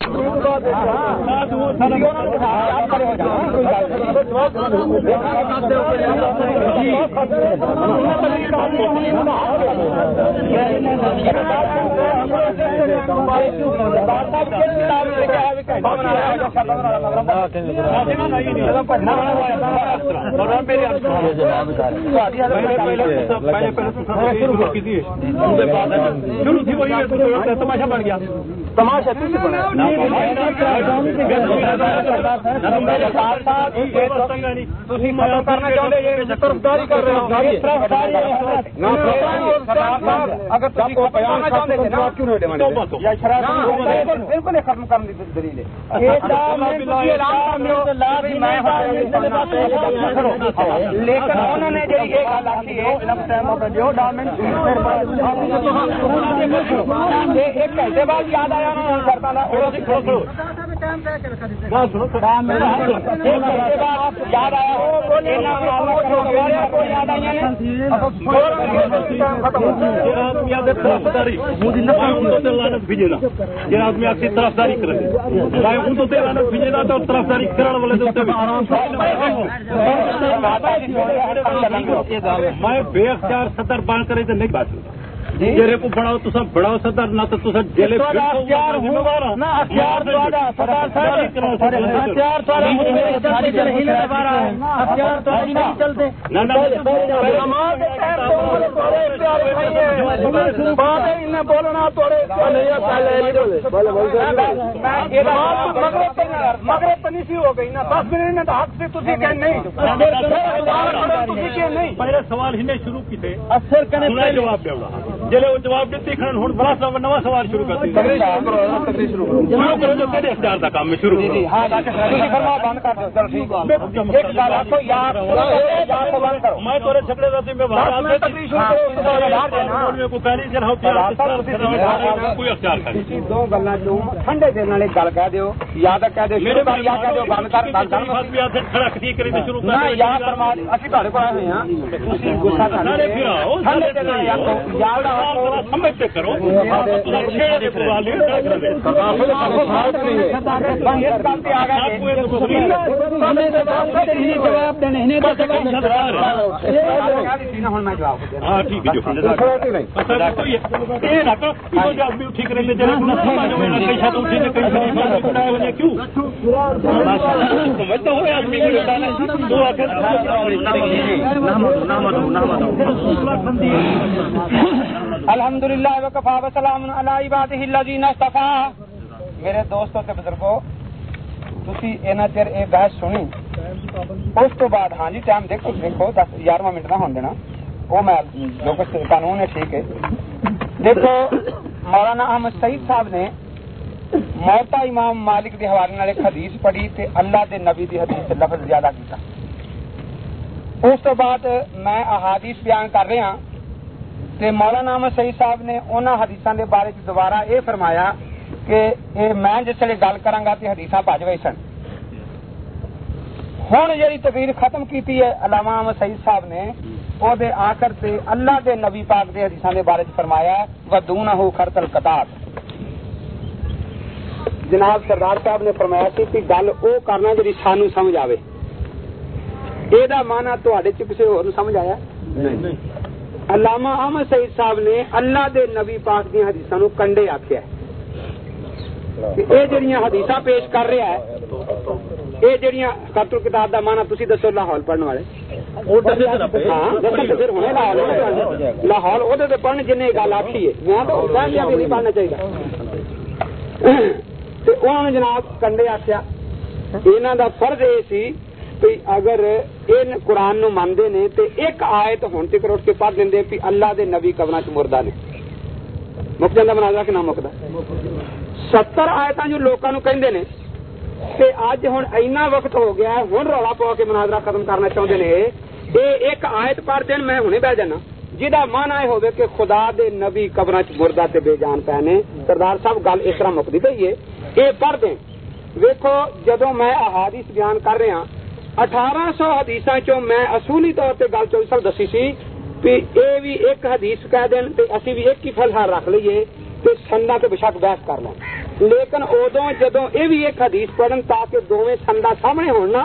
Speaker 1: کوئی
Speaker 3: تماشا بن گیا۔
Speaker 1: تماشا اگر کو بیان چاہتے تھے نا کیوں نہیں یا شراب بالکل ختم کرنے کی دلیل ہے لیکن انہوں نے یہ گل آخی ہے جو ڈامنٹ ایک گھنٹے بعد یاد آیا کرتا آیا۔
Speaker 3: آدمی آپ کی طرفداری کرے۔ طرفداری۔ میں بے اختیار صدر بن کرے تو نہیں بات جیرے کو بڑھاؤ تو سب بڑھاؤ صدر نہ تو تو سب جیلے
Speaker 1: بولنا مگر پنیسی ہو گئی نا دس منٹ حق سے تھی کہ نہیں
Speaker 3: پہلے سوال ہی نہیں شروع کیتے اثر کرنے جواب دے جلے وہ جواب دیتی کھڑن ہن بڑا سا نواں سوال شروع کر شروع کرو جو کہڑے اختیار دا کام ہے شروع کرو۔
Speaker 1: ہاں فرما بند کر دو ٹھیک ایک گل یار بند کرو
Speaker 3: میں تورے جھگڑے دا سی میں باہر آ
Speaker 1: تقریر شروع کرو
Speaker 3: کو کہہ رہی جن ہو کوئی اختیار کر
Speaker 1: دو گلاں چوں ٹھنڈے دل نال گل کہہ دیو یا کہہ دیو
Speaker 3: میرے
Speaker 1: کر یا کہہ دیو بند کر گل کر
Speaker 3: بھی آتے کھڑا کھڑی کرے تے شروع
Speaker 1: نہ
Speaker 3: کر
Speaker 1: یا فرما اسی تہاڈے کول آئے ہاں تسی غصہ
Speaker 3: سارے پھر آؤ
Speaker 1: ٹھنڈے دل نال یا یا
Speaker 3: سمجھتے کرو ہاں ٹھیک ہے ٹھیک رہے کیوں سمجھتا ہوں آدمی
Speaker 1: الحمد للہ وقفا وسلام صفا میرے دوستوں کے بزرگوں تھی اینا چر یہ بحث سنی. اس تو بعد ہاں جی ٹائم دیکھو دیکھو، دس گیارہواں منٹ نہ ہوں دینا. وہ میں جو کچھ قانون ہے، ٹھیک ہے. دیکھو، مولانا احمد سعید صاحب نے موتا امام مالک کے حوالے نال ایک حدیث پڑھی تے اللہ دے نبی دی حدیث سے لفظ زیادہ کیتا. اس تو بعد میں احادیث بیان کر رہا ہوں تے مولانا احمد سعید صاحب نے انہاں حدیثاں دے بارے چ دوبارہ اے فرمایا کہ اے میں جس ویلے گل کراں گا تے حدیثاں بج گئی سن۔ ہن جڑی تقریر ختم کیتی ہے علامہ احمد سعید صاحب نے، او دے آخر تے اللہ دے نبی پاک دے حدیثاں دے بارے چ فرمایا ودونہ خرط القطات جناب سردار صاحب نے فرمایا سی کہ گل او کرنا جی سانو سمجھ آوے۔ اے آئے یہ مانا تے کسی ہو سمجھ آیا؟ نہیں۔ علامہ احمد سعید صاحب نے اللہ دے نبی پاک دیا حدیث نو کنڈے آخیا یہ جہاں حدیث پیش کر رہا ہے یہ جہاں قتل کتاب دا مانا تھی دسو لاہور پڑھنے والے۔ لاہور وہ پڑھنے جن گل آخی ہے۔ نہیں پڑھنا چاہیے۔ انہوں نے جناب کنڈے آخیا انہوں دا فرض یہ سی اگر ان قرآن نو مانتے نے تو ایک آیت ہوں تک اٹھ کے پڑھ دیں بھی اللہ دے نبی قبر چ مردہ نے۔ مک جانا مناظرہ کہ نہ مکتا ستر آیت جو لوگوں نے کہ اج ہوں اینا وقت ہو گیا ہوں رولا پا کے مناظرہ ختم کرنا چاہتے ہیں یہ ایک آیت پڑھ دین میں ہوں بہ جانا۔ جہاں من آئے ہوئے کہ خدا دے نبی قبر چ مردہ تے بے جان پے نے۔ سردار صاحب، گل اس طرح مکتی پی ہے یہ پڑھ دیں ویکو جدو میں احادیث بیان کر رہا اٹھارہ سو حدیث چو میں اصولی طور پہ گل چوبیس سال دسی سی کہ اے بھی ایک حدیث کہہ دین تے اسی بھی ایک ہی فلحال رکھ لیے تے سننا تے بشک بحث کر لیں۔ لیکن ادو جدو یہ بھی ایک حدیث پڑھن تاکہ دونوں سندا سامنے ہونا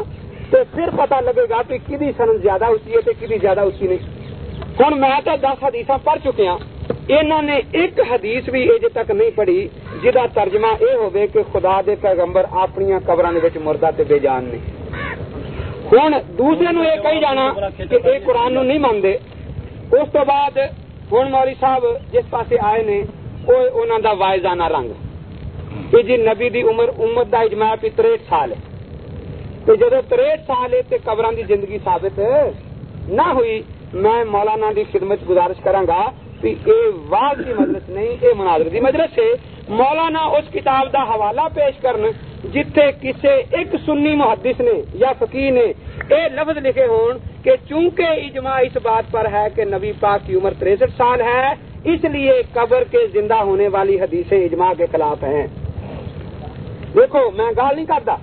Speaker 1: تو پھر پتا لگے گا کہ کدی سنن زیادہ اچھی ہے کدی زیادہ اچھی نہیں۔ ہوں میں تو دس حدیث پڑھ چکیا ہاں۔ انہوں نے ایک حدیث بھی اجے تک نہیں پڑھی جی جہاں ترجمہ یہ ہوئے کہ خدا دے پیغمبر اپنی قبر مردہ تے بے جان نے۔ ہوں دوسرے نو یہ کہی جانا کہ یہ قرآن نو نہیں مانتے اس تو بعد ہوں موری صاحب جس پاسے آئے نے وہ انہوں دا وائزانہ رنگ کہ جی نبی دی عمر امت دا اجماع پی تریٹ سال ہے تو جدو تریٹ سال ہے تو قبران دی زندگی ثابت نہ ہوئی میں مولانا دی خدمت گزارش کروں گا کہ اے واضح کی مجلس نہیں، اے مناظر دی مجلس ہے۔ مولانا اس کتاب دا حوالہ پیش کرن، جتھے کسے ایک سنی محدث نے یا فقیر نے اے لفظ لکھے ہون کہ چونکہ اجماع اس بات پر ہے کہ نبی پاک کی عمر تریسٹھ سال ہے، اس لیے قبر کے زندہ ہونے والی حدیثیں اجماع کے خلاف ہیں۔ دیکھو، میں گال نہیں کرتا۔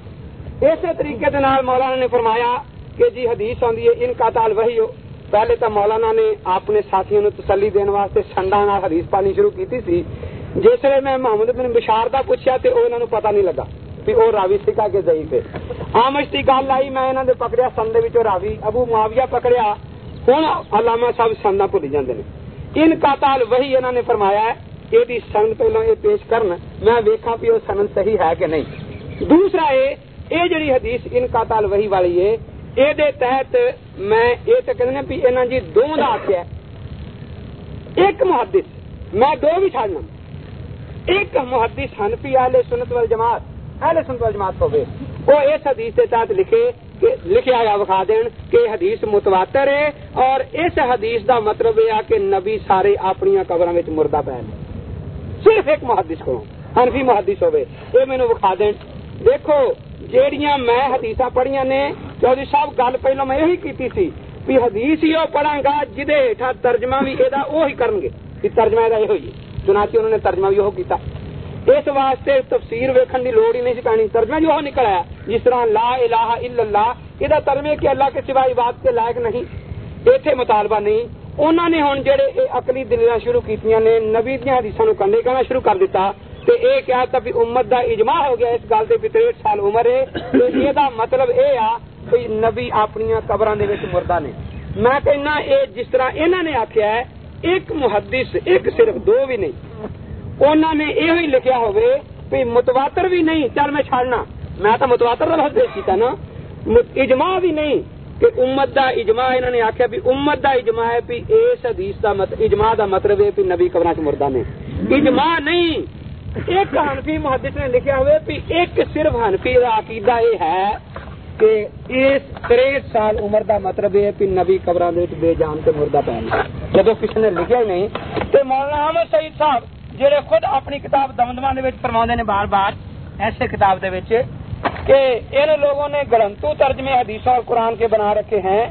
Speaker 1: اسی طریقے مولانا نے فرمایا کہ جی حدیث آدھی ہے، ان کا تال وہی ہو۔ پہلے تو مولانا نے اپنے ساتھیوں تسلی دین واسطے سنڈا حدیث پانی شروع کی تھی جس ویل میں محمد بن بشار کا پوچھا تو انہوں نے پتا نہیں لگا کہ وہ راوی سکھا کے ضعیف تھے آمش کی گل آئی، میں انہوں نے پکڑیا سن راوی ابو معاویہ پکڑیا۔ ہوں علامہ صاحب سندا بھولی جاتے ہیں ان کا تال وہی انہوں نے فرمایا ہے یہ سند پہلو یہ پیش کرنا میں ویکا بھی وہ سند صحیح ہے کہ نہیں۔ دوسرا یہ جڑی حدیث ان کا تال وہی والی ہے تحت میں یہ تو کہنا بھی انہوں جی دو آخیا ایک محدث میں دو بھی چڑنا ایک محدث ہنفی اہل سنت وال جماعت اہل سنت وال جماعت ہوگی وہ اس حدیث کے تحت لکھے لکھا گیا بخا دین کہ حدیث متواتر ہے اور اس حدیث دا مطلب یہ کہ نبی سارے اپنی قبر مردہ پے صرف ایک محدث کو ہنفی محدث ہوئے یہ مینو بخا دین دیکھو جیڑیاں میں حدیث پڑھیاں نے چودھری صاحب گل پہلو میں یہی کیتی سی بھی حدیث ہی وہ پڑھا گا جہے ہیٹا ترجمہ بھی یہ وہی کرن گے ترجمہ یہ ہوئی چنانچہ انہوں نے ترجمہ بھی وہ کیتا اس واسطے تفسیر ویکھن دی لوڑ ہی نہیں سی سکانی ترجمہ جو نکل آیا جس طرح لا الہ الا اللہ یہ ترجمے کہ اللہ کے سوا عبادت کے لائق نہیں ایتھے مطالبہ نہیں انہوں نے ہوں جڑے اقلی دلیل شروع کی نے نبی دیا حدیث کنڈے کرنا شروع کر دیتا تے اے کیا تھا بھی امت دا اجماع ہو گیا اس گل سے تریٹ سال عمر ہے تو یہ دا مطلب اے آ کہ نبی اپنی قبر مردہ نے۔ میں کہنا اے جس طرح انہوں نے آخیا ہے، ایک محدث، ایک صرف دو بھی نہیں۔ انہوں نے یہ لکھیا ہوئے بھی متواتر بھی نہیں، چل میں چھڑنا میں تو متواتر کا لفظ پیش کیا نا۔ اجماع بھی نہیں کہ امت دا اجماع انہوں نے آخیا بھی امت دا اجماع ہے بھی اس حدیث دا مطلب اجماع دا مطلب ہے بھی نبی قبر چ مردہ نے۔ اجماع نہیں۔ ایک ہنفی محدث نے لکھا ہوئے بھی ایک صرف ہنفی دا عقیدہ یہ ہے کہ اس تریس سال عمر دا مطلب ہے کہ نبی قبر بے جان سے مردہ پہنا جب کسی نے لکھا ہی نہیں تو مولانا احمد سعید صاحب جہے خود اپنی کتاب دمدما فرما نے بار بار، ایسے کتاب دے کہ ان لوگوں نے گرنتو ترجمے حدیثوں اور قرآن کے بنا رکھے ہیں۔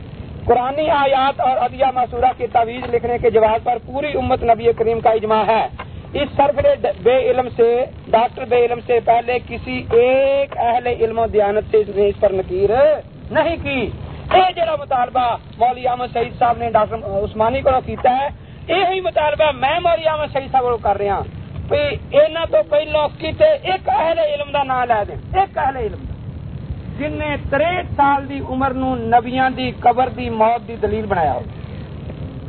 Speaker 1: قرآن آیات اور ادیا مسورہ کی تعویذ لکھنے کے جواب پر پوری امت نبی کریم کا اجماع ہے۔ اس سرفر بے علم سے، ڈاکٹر بے علم سے پہلے کسی ایک اہل علم و دیانت سے اس نے اس پر نکیر نہیں کی۔ یہ جڑا مطالبہ مولوی احمد شہید صاحب نے ڈاکٹر عثمانی کو کیتا ہے، یہی مطالبہ میں مولوی احمد شہید صاحب کو کر رہا ہوں۔ تو پہلو کتے ایک اہل علم دا نام لے دیں، ایک اہل علم جن نے تریٹ سال دی عمر نو نبیاں دی قبر دی موت دی دلیل بنایا ہو۔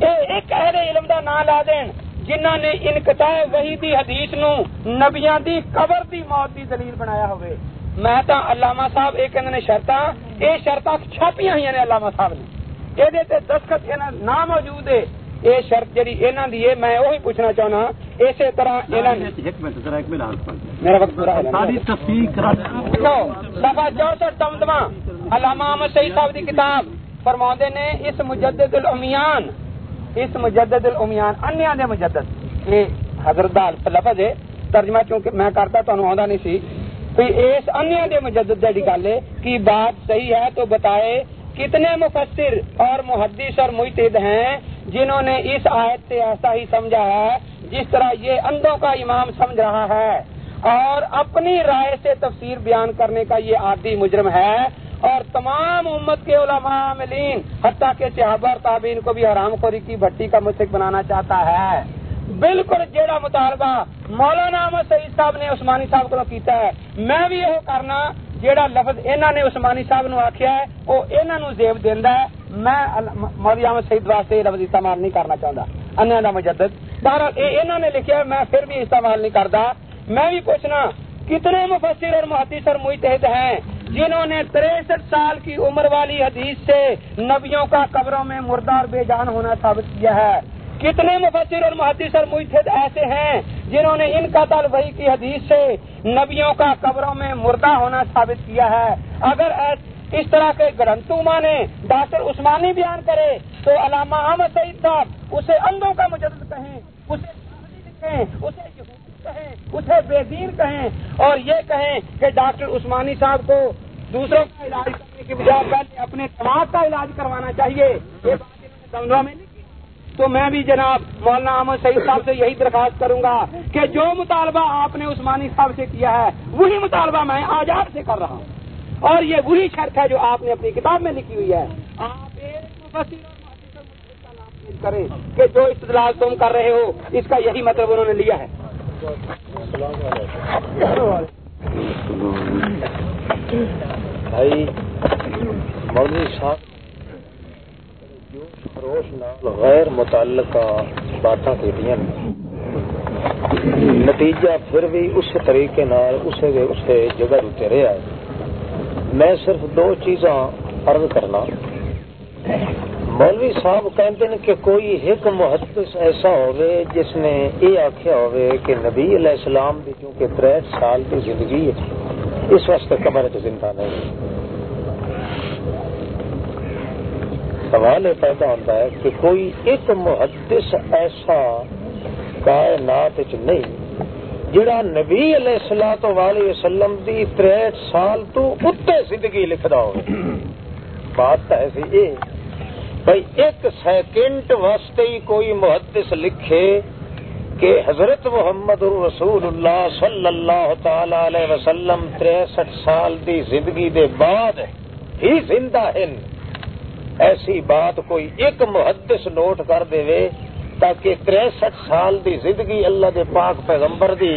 Speaker 1: اے ایک اہل علم دا نام لا دین جنہ نے انقطاع وحی دی حدیث نو نبیاں دی قبر دی موت دی دلیل بنایا ہوئے میں تا علامہ صاحب ایک نے شرطاں اے شرطاں چھاپیاں ہوئی نے علامہ صاحب نے اے تے دستخط نہ موجود ہے یہ شرط جی انہوں کی میں وہی پوچھنا چاہنا اسی طرح سفا چونسٹھ تمدما علامہ احمد سعید صاحب کی کتاب فرما نے اس مجدد الامیان اس مجدد الامیان انیا دے مجدد۔ یہ حضرت لفظ ہے، ترجمہ چونکہ میں کرتا تو آدھا نہیں سی۔ اس انیا دے مجدد دی گل کی بات صحیح ہے تو بتائے کتنے مفسر اور محدث اور محتد ہیں جنہوں نے اس آیت سے ایسا ہی سمجھا ہے جس طرح یہ اندھوں کا امام سمجھ رہا ہے۔ اور اپنی رائے سے تفسیر بیان کرنے کا یہ عادی مجرم ہے۔ اور تمام امت کے علماء عاملین حتیٰ کہ صحابہ اور تابعین کو بھی حرام خوری کی بھٹی کا مسک بنانا چاہتا ہے۔ بالکل جیڑا مطالبہ مولانا احمد سعید صاحب نے عثمانی صاحب کو کیتا ہے، میں بھی یہ کرنا جیڑا لفظ انہوں نے عثمانی صاحب نو آخیا ہے، وہ انہوں نے زیب دینا ہے۔ میں مولوی احمد سعید واسطے یہ لفظ استعمال نہیں کرنا چاہتا انیا کا مجدد۔ بہرحال یہ انہوں نے لکھا ہے، میں پھر بھی استعمال نہیں کرتا میں بھی پوچھنا، کتنے مفسر اور محدث اور متحد ہیں؟ جنہوں نے تریسٹھ سال کی عمر والی حدیث سے نبیوں کا قبروں میں مردار بے جان ہونا ثابت کیا ہے۔ کتنے مفسر اور محدث اور محتد ایسے ہیں جنہوں نے ان کا وحی کی حدیث سے نبیوں کا قبروں میں مردہ ہونا ثابت کیا ہے۔ اگر اس طرح کے گرنتو مانے ڈاکٹر عثمانی بیان کرے، تو علامہ احمد سعید صاحب اسے اندھوں کا مجدد کہیں، اسے کہیں اسے کہیں، اسے بے دین کہیں اور یہ کہیں کہ ڈاکٹر عثمانی صاحب کو دوسروں کا علاج کرنے کی بجائے پہلے اپنے دماغ کا علاج کروانا چاہیے۔ یہ بات میں نہیں تو میں بھی جناب مولانا احمد سعید صاحب سے یہی درخواست کروں گا کہ جو مطالبہ آپ نے عثمانی صاحب سے کیا ہے، وہی مطالبہ میں آج آپ سے کر رہا ہوں۔ اور یہ وہی شرط ہے جو آپ نے اپنی کتاب میں لکھی ہوئی ہے۔ آپ ایک کریں کہ جو استدلال تم کر رہے ہو، اس کا یہی مطلب انہوں نے لیا ہے۔
Speaker 2: بھائی، مولوی صاحب فروش نال غیر متعلقہ باتاں کیتیاں نتیجہ پھر بھی اس طریقے نال اسے دے اسے جگہ تے رہا ہے۔ میں صرف دو چیزاں عرض کرنا۔ مولوی صاحب کہتے ہیں کہ کوئی ایک محدث ایسا ہوئے جس نے یہ آخیا ہوئے کہ نبی علیہ السلام کی چونکہ تریٹ سال کی زندگی ہے، اس واسطے کمر زندہ نہیں۔ سوال یہ پیدا ہوتا ہے کہ کوئی ایک محدث ایسا کائنات نہیں، جڑا نبی علیہ السلام علیہ وسلم دی تریٹ سال تو اتنے زندگی لکھدا ہو بات تو ایسی یہ بھائی، ایک سیکنڈ واسطے ہی کوئی محدث لکھے کہ حضرت محمد رسول اللہ صلی اللہ تعالی علیہ وسلم تریسٹھ سال دی زندگی دے بعد ہی زندہ ہیں ایسی بات کوئی ایک محدث نوٹ کر دے وے تاکہ تریسٹھ سال دی زندگی اللہ دے پاک پیغمبر دی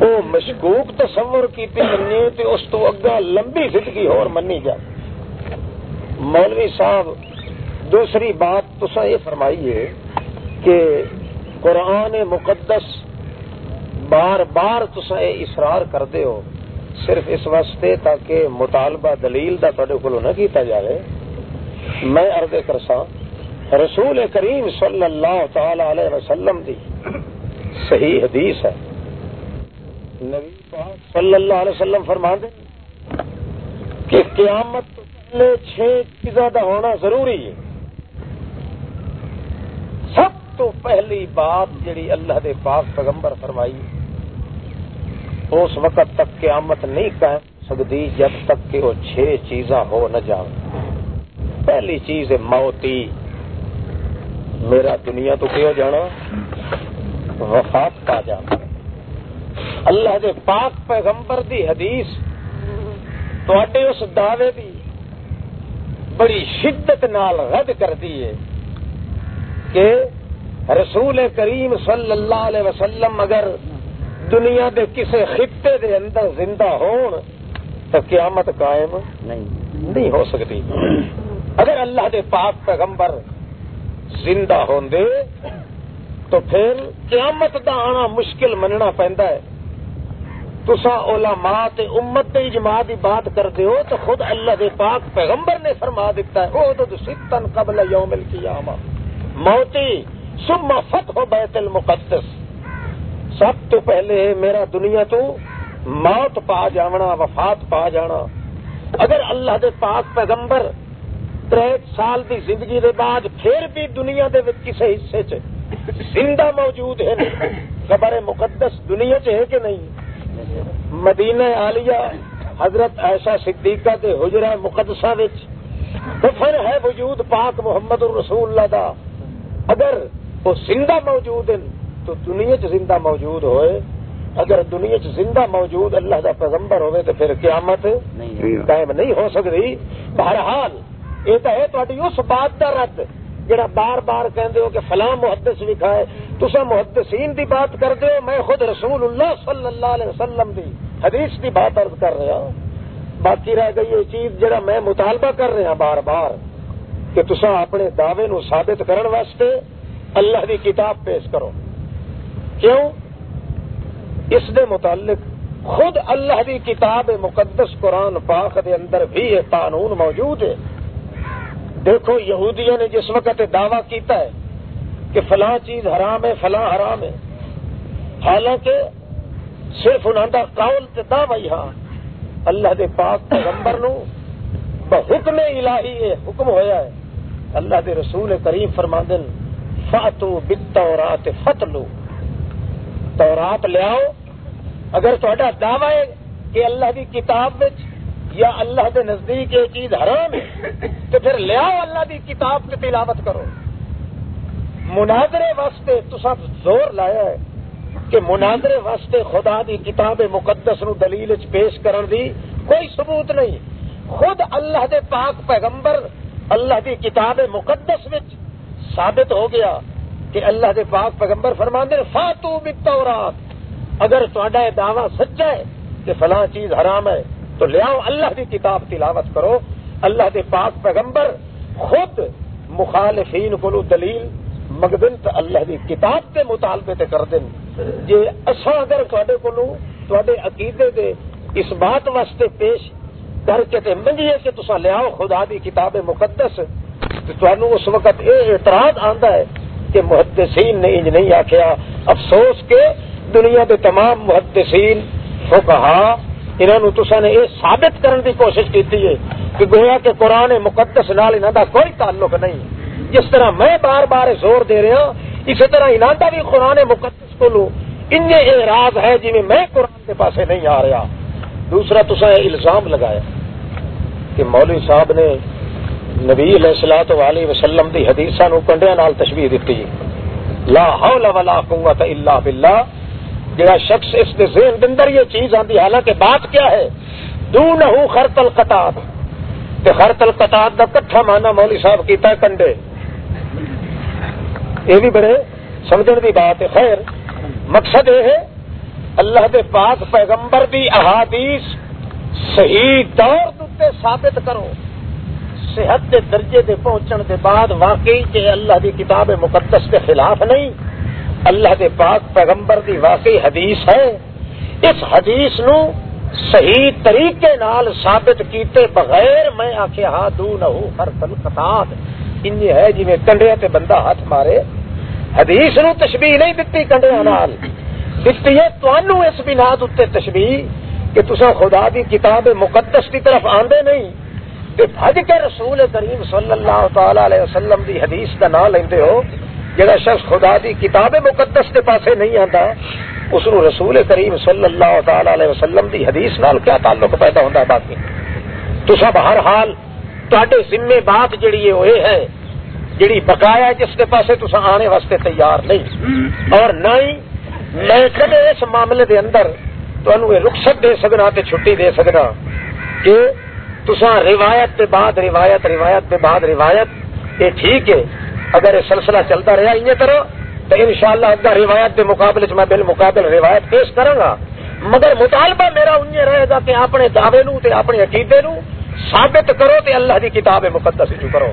Speaker 2: وہ مشکوک تصور کی منی تو اس تو اگا لمبی زندگی اور منی جائے۔ مولوی صاحب دوسری بات تو یہ فرمائیے کہ قرآن مقدس بار بار تصا یہ اصرار کر دے ہو، صرف اس واسطے تاکہ مطالبہ دلیل کا تے کو نہ کیتا جائے میں عرض کرسا، رسول کریم صلی اللہ تعالی علیہ وسلم دی صحیح حدیث ہے۔ نبی پاک صلی اللہ علیہ وسلم فرما دے کہ قیامت پہلے چھ چیزوں کا ہونا ضروری ہے۔ تو پہلی بات جڑی اللہ دے پاک پیغمبر فرمائی، اس وقت تک قیامت نہیں کہہ سکتی جب تک کہ وہ چھ چیزاں ہو نہ جائیں پہلی چیز ہے موتی میرا دنیا تو کیوں جانا، وفات پا جانا۔ اللہ دے پاک پیغمبر دی حدیث اس دعوے دی بڑی شدت نال رد کر دیے کہ رسول کریم صلی اللہ علیہ وسلم اگر دنیا دے کسے خطے دے اندر زندہ ہون تو قیامت قائم نہیں۔ ہو سکتی۔ اگر اللہ دے پاک پیغمبر زندہ ہوں دے تو پھر قیامت دا آنا مشکل مننا پہندا ہے۔ تسا علماء تے امت تے اجماع دی بات کرتے ہو تو خود اللہ دے پاک پیغمبر نے فرما دیتا ہے او تو ستن قبل یوم القیامہ۔ موتی ثم فتح بیت المقدس۔ سب تو پہلے میرا دنیا تو موت پا جانا وفات پا جانا۔ اگر اللہ دے پاک پیغمبر تریٹ سال دی زندگی دے بعد پھر بھی دنیا دے کسی حصے چ زندہ موجود ہے خبر مقدس دنیا چ ہے کہ نہیں؟ مدینہ عالیہ حضرت ایسا صدیقہ دے حجرہ مقدسہ وچ دفن ہے وجود پاک محمد الرسول اللہ دا۔ اگر وہ زندہ موجود ہیں تو دنیا چ زندہ موجود ہوئے۔ اگر دنیا چ زندہ موجود اللہ دا پیغمبر ہوئے تو پھر قیامت قائم نہیں ہو سکتی۔ بہرحال یہ تو ہے تاری اس بات کا رد جڑا بار بار کہندے ہو کہ فلاں محدث لکھا ہے تسا محدثین دی بات کر ہو میں خود رسول اللہ صلی اللہ علیہ وسلم دی حدیث دی بات عرض کر رہا ہوں۔ باقی رہ گئی یہ چیز جڑا میں مطالبہ کر رہا بار بار کہ تسا اپنے دعوے نو ثابت کرن واسطے اللہ دی کتاب پیش کرو۔ کیوں؟ اس دے متعلق خود اللہ دی کتاب مقدس قرآن پاک دے اندر بھی یہ قانون موجود ہے۔ دیکھو، یہودیوں نے جس وقت دعویٰ کیتا ہے کہ فلاں چیز حرام ہے، فلاں حرام ہے، حالانکہ صرف انہوں کا قول تے دعوی ہاں۔ اللہ دے پاک پیغمبر نو حکم الہی ہے حکم ہویا ہے۔ اللہ دے رسول کریم فرماندن فاتو بالتورات فتلو تورات لیاؤ اگر تھوڑا دعوی ہے کہ اللہ دی کتاب وچ یا اللہ دے نزدیک یہ چیز حرام ہے، تو پھر لیاؤ اللہ دی کتاب کی تلاوت کرو۔ مناظرے واسطے تو سب زور لایا ہے کہ مناظرے واسطے خدا دی کتاب مقدس نو دلیل پیش کرن دی کوئی ثبوت نہیں۔ خود اللہ دے پاک پیغمبر اللہ دی کتاب مقدس وچ ثابت ہو گیا کہ اللہ دے پاک پیغمبر فرماندے فاتو بالتورات۔ اگر تھوڑا دعوی سچا ہے کہ فلاں چیز حرام ہے، تو لیاؤ اللہ کی کتاب تلاوت کرو۔ اللہ دے پاک پیغمبر خود مخالفین کو دلیل مگدن تو اللہ دی کتاب کے مطالبے تے کر دیں جی اصا اگر تھوڑے کو عقیدے دے اس بات واسطے پیش کر کے منگیے کہ تسا لیاؤ خدا دی کتاب مقدس۔ تو اس وقت یہ اعتراض آندا ہے کہ محدثین نے انج نہیں آخیا افسوس کے دنیا کے تمام محدثین، فقہا انہوں نے تسا نے یہ ثابت کرنے کی کوشش کی ہے کہ گویا کہ قرآن مقدس نال انہوں کا کوئی تعلق نہیں۔ جس طرح میں بار بار زور دے رہا اسی طرح انہوں کا بھی قرآن مقدس کو لو ان اعراض ہے جی میں قرآن کے پاسے نہیں آ رہا۔ دوسرا تسا الزام لگایا کہ مولوی صاحب نے نبی علیہ السلاط علیہ وسلم دی حدیث نو کنڈیا نال تشبیح دیتی لا حول ولا قوت الا باللہ۔ جہاں شخص اس کے ذہن دے اندر یہ چیز آتی حالانکہ بات کیا ہے؟ دو نہ خر تل قطعات خر تل قطعات کا کٹھا مانا مولوی صاحب کیتا ہے کنڈے۔ یہ بھی بڑے سمجھنے کی بات ہے۔ خیر، مقصد یہ ہے، اللہ دے پاک پیغمبر دی احادیث صحیح طور دے ثابت کرو۔ صحت دے درجے دے پہنچن دے بعد واقعی کہ اللہ دی کتاب مقدس کے خلاف نہیں، اللہ دے پاک پیغمبر دی واقعی حدیث ہے۔ اس حدیث نو صحیح طریقے نال ثابت کیتے بغیر میں آخیا ہاں دو نہ ہوں ہر تل قطعات۔ ان ہے جی میں کنڈیا تے بندہ ہاتھ مارے۔ حدیث نو تشبیح نہیں دتی کنڈیا نال۔ دتی ہے، تانوں اس بنا تشبیح کہ تسا خدا دی کتاب مقدس کی طرف آندے نہیں۔ تے بھج کے رسول کریم صلی اللہ تعالی علیہ وسلم دی حدیث کا نام لیندے ہو، جڑا شخص خدا دی کتاب مقدس کے پاسے نہیں آتا اس نو رسول کریم صلی اللہ تعالی علیہ وسلم دی حدیث نال کیا تعلق پیدا ہوتا ہے باقی؟ تو سب ہر حال تے ذمے بات جڑی ہے وہ ہے جڑی بقایا جس کے پاسے تو آنے واسطے تیار نہیں۔ اور نہ ہی میں کدے اس معاملے دے اندر تو رخصت دے سکنا تے چھٹی دے سکنا کہ تسا روایت کے بعد روایت روایت کے بعد روایت، یہ ٹھیک ہے۔ اگر یہ سلسلہ چلتا رہا ان طرح، تو ان شاء روایت کے مقابلے میں بالمقابل روایت پیش کروں گا۔ مگر مطالبہ میرا ان رہے گا کہ اپنے دعوے نو تے اپنے عقیدے نو ثابت کرو تے اللہ دی کتاب مقدس چ کرو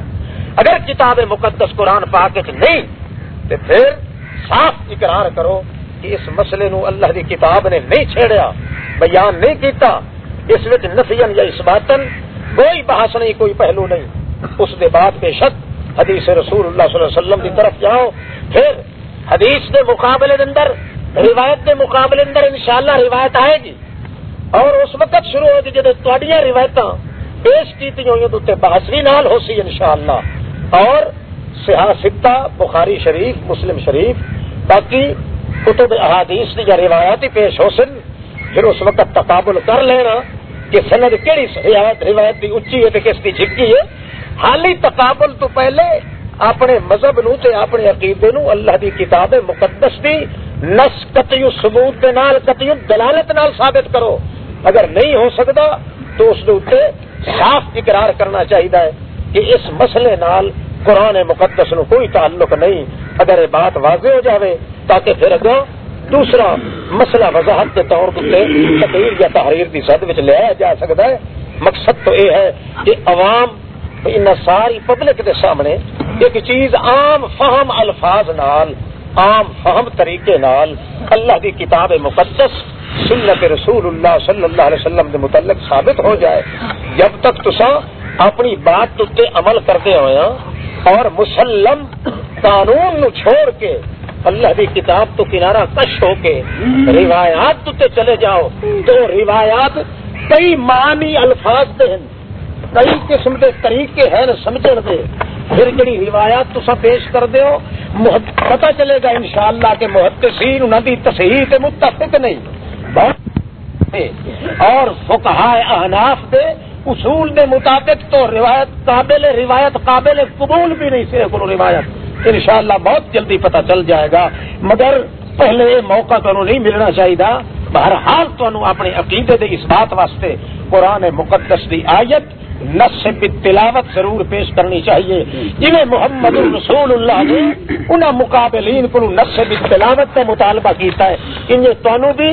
Speaker 2: اگر کتاب مقدس قرآن پاک نہیں تو پھر صاف اقرار کرو کہ اس مسئلے نو اللہ دی کتاب نے نہیں چھیڑیا، بیان نہیں کیتا۔ اس وچ نفین یا اس باتن کوئی بحث نہیں، کوئی پہلو نہیں۔ اس دے بعد بے شک حدیث رسول اللہ صلی اللہ علیہ وسلم کی طرف جاؤ، پھر حدیث کے مقابلے اندر، روایت کے مقابلے اندر انشاءاللہ روایت آئے گی۔ اور اس وقت شروع ہوگی جب تھوڑیاں روایت پیش کی ہوئی تو بحثی نال ہو سی انشاءاللہ۔ اور سیاستہ بخاری شریف، مسلم شریف، باقی کتب احادیث کی روایت ہی پیش ہو سن۔ پھر اس وقت تقابل کر لینا کہ سند کہڑی روایت کی اچھی ہے کس کی جھکی ہے۔ حالی تقابل تو پہلے اپنے مذہب نو تے اپنے عقیدے نو اللہ دی کتاب مقدس دی نس قطعی ثبوت دے نال، قطعی دلالت نال ثابت کرو۔ اگر نہیں ہو سکتا تو اس دے صاف اقرار کرنا چاہیے کہ اس مسئلے نال قرآن مقدس نو کوئی تعلق نہیں۔ اگر یہ بات واضح ہو جاوے تاکہ پھر اگوں دوسرا مسئلہ وضاحت کے طور پر تقریر یا تحریر کی سد میں لیا جا سکتا ہے۔ مقصد تو یہ ہے کہ عوام، ان ساری پبلک کے سامنے ایک چیز عام فہم الفاظ نال، عام فہم طریقے نال اللہ کی کتاب مقدس، سنت رسول اللہ صلی اللہ علیہ وسلم کے متعلق ثابت ہو جائے۔ جب تک تسا اپنی بات تے عمل کرتے ہوئے ہاں، اور مسلم قانون نو چھوڑ کے اللہ کی کتاب تو کنارہ کش ہو کے روایات تو تے چلے جاؤ تو روایات کئی معنی الفاظ دے ہیں، کئی قسم کے طریقے ہیں سمجھن دے۔ پھر جڑی روایات تو پیش کر دیو پتہ چلے گا انشاءاللہ کہ محدثین انہاں دی تصحیح تے متفق نہیں۔ بہت اور فقہاء احناف دے اصول دے مطابق تو روایت قابل روایت قابل قبول بھی نہیں سے کو روایت۔ انشاءاللہ بہت جلدی پتہ چل جائے گا، مگر پہلے موقع تو نہیں ملنا چاہیے بہرحال تو اپنے عقیدے دے اس بات واسطے قرآن مقدس دی آیت نس تلاوت ضرور پیش کرنی چاہیے۔ جی محمد رسول اللہ نے انہوں مقابلین کو نس تلاوت کا مطالبہ کیتا ہے۔ انہیں تنوع بھی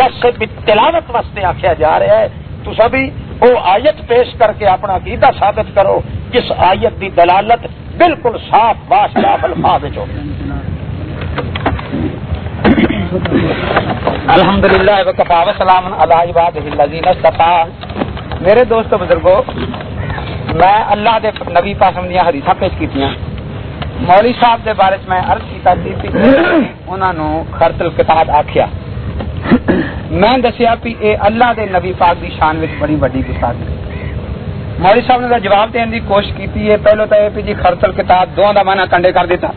Speaker 2: نس تلاوت واسطے آخیا جا رہا ہے۔ تو سبھی وہ آیت پیش کر کے اپنا عقیدہ ثابت کرو، جس آیت دی دلالت بالکل صاف باش صاف الفاظ ہو
Speaker 1: الحمد للہ وقفا وسلام اللہ میرے دوست بزرگوں میں اللہ دے نبی پاسم دیا حدیث پیش کی مولی صاحب دے بارے میں عرض کیتا تھی انہوں نے خرط القتاد آکھیا۔ میں دسیا بھی اے اللہ دے نبی پاک دی شان وچ بڑی بڑی گستاخی مولی صاحب نے جواب دین دی کوشش کیتی ہے پہلو تو یہ جی خرط القتاد دو دا معنی کنڈے کر دیتا۔